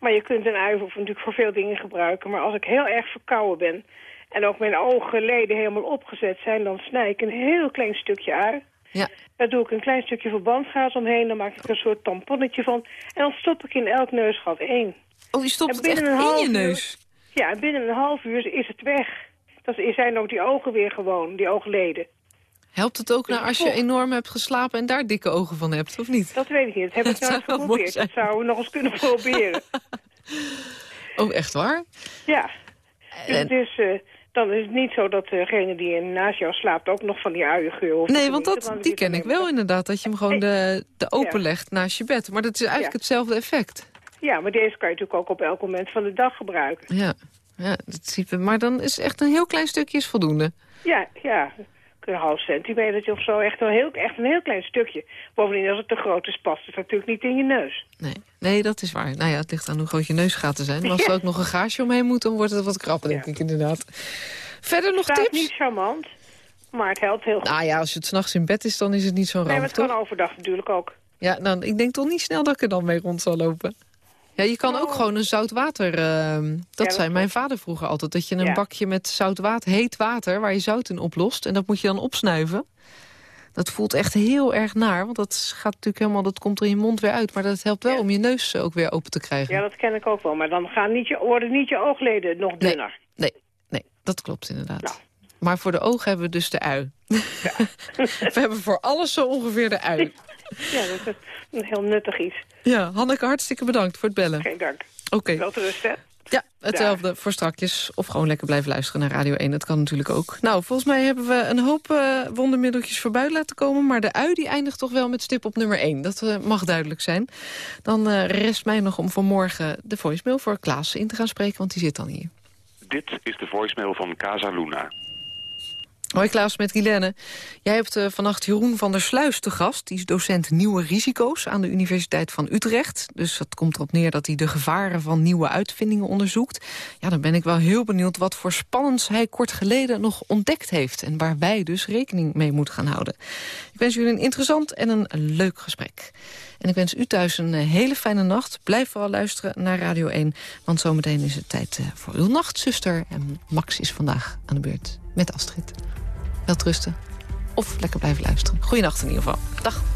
Maar je kunt een ui voor, natuurlijk voor veel dingen gebruiken. Maar als ik heel erg verkouden ben en ook mijn oogleden helemaal opgezet zijn... dan snij ik een heel klein stukje ui. Ja. Daar doe ik een klein stukje verbandgaas omheen. Dan maak ik een soort tamponnetje van. En dan stop ik in elk neusgat één. Oh, je stopt het echt binnen een in je uur- neus? Ja, en binnen een half uur is het weg. Dan zijn ook die ogen weer gewoon, die oogleden. Helpt het ook nou als je enorm hebt geslapen en daar dikke ogen van hebt, of niet? Dat weet ik niet. Dat heb ik (laughs) nou eens geprobeerd. Dat zouden we nog eens kunnen proberen. (laughs) Oh, echt waar? Ja. Dus En- eh, dan is het niet zo dat degene die naast jou slaapt ook nog van die uiengeur hoeft Nee, want dat, die ken ik wel inderdaad. Dat je hem gewoon de, de openlegt naast je bed. Maar dat is eigenlijk Ja. hetzelfde effect. Ja, maar deze kan je natuurlijk ook op elk moment van de dag gebruiken. Ja, ja dat ziet we. maar dan is echt een heel klein stukje is voldoende. Ja, ja. Een half centimeter of zo. Echt een, heel, echt een heel klein stukje. Bovendien, als het te groot is, past het natuurlijk niet in je neus. Nee, nee, dat is waar. Nou ja, het ligt aan hoe groot je neusgaten zijn. Maar (laughs) als er ook nog een gaasje omheen moet, dan wordt het wat krapper, denk ik inderdaad. Verder nog Het tips? niet charmant, maar het helpt heel goed. Nou ja, als je het s'nachts in bed is, dan is het niet zo'n nee, maar ramp, het kan overdag natuurlijk ook. Ja, nou, ik denk toch niet snel dat ik er dan mee rond zal lopen. Ja, je kan ook gewoon een zout water... ehm, dat dat zei mijn vader vroeger altijd. Dat je een Ja. bakje met zout water, heet water, waar je zout in oplost. En dat moet je dan opsnuiven. Dat voelt echt heel erg naar. Want dat gaat natuurlijk helemaal, dat komt er in je mond weer uit. Maar dat helpt wel om je neus ook weer open te krijgen. Ja, dat ken ik ook wel. Maar dan gaan niet je, worden niet je oogleden nog dunner. Nee, nee, dat klopt inderdaad. Nou. Maar voor de ogen hebben we dus de ui. (laughs) we hebben voor alles zo ongeveer de ui. (laughs) Ja, dat is een heel nuttig iets. Ja, Hanneke, hartstikke bedankt voor het bellen. Geen dank. Oké. Wel te rusten, hè? Ja, hetzelfde voor strakjes. Of gewoon lekker blijven luisteren naar Radio 1. Dat kan natuurlijk ook. Nou, volgens mij hebben we een hoop eh, wondermiddeltjes voorbij laten komen. Maar de ui die eindigt toch wel met stip op nummer 1. Dat eh, mag duidelijk zijn. Dan eh, rest mij nog om vanmorgen de voicemail voor Klaas in te gaan spreken. Want die zit dan hier. Dit is de voicemail van Casa Luna. Hoi Klaas, met Guilaine. Jij hebt eh, vannacht Jeroen van der Sluis te gast. Die is docent Nieuwe Risico's aan de Universiteit van Utrecht. Dus dat komt erop neer dat hij de gevaren van nieuwe uitvindingen onderzoekt. Ja, dan ben ik wel heel benieuwd wat voor spannends hij kort geleden nog ontdekt heeft. En waar wij dus rekening mee moeten gaan houden. Ik wens jullie een interessant en een leuk gesprek. En ik wens u thuis een eh, hele fijne nacht. Blijf vooral luisteren naar Radio 1. Want zometeen is het tijd eh, voor uw nachtzuster. En Max is vandaag aan de beurt met Astrid. Wel rusten. Of lekker blijven luisteren. Goeienacht in ieder geval. Dag.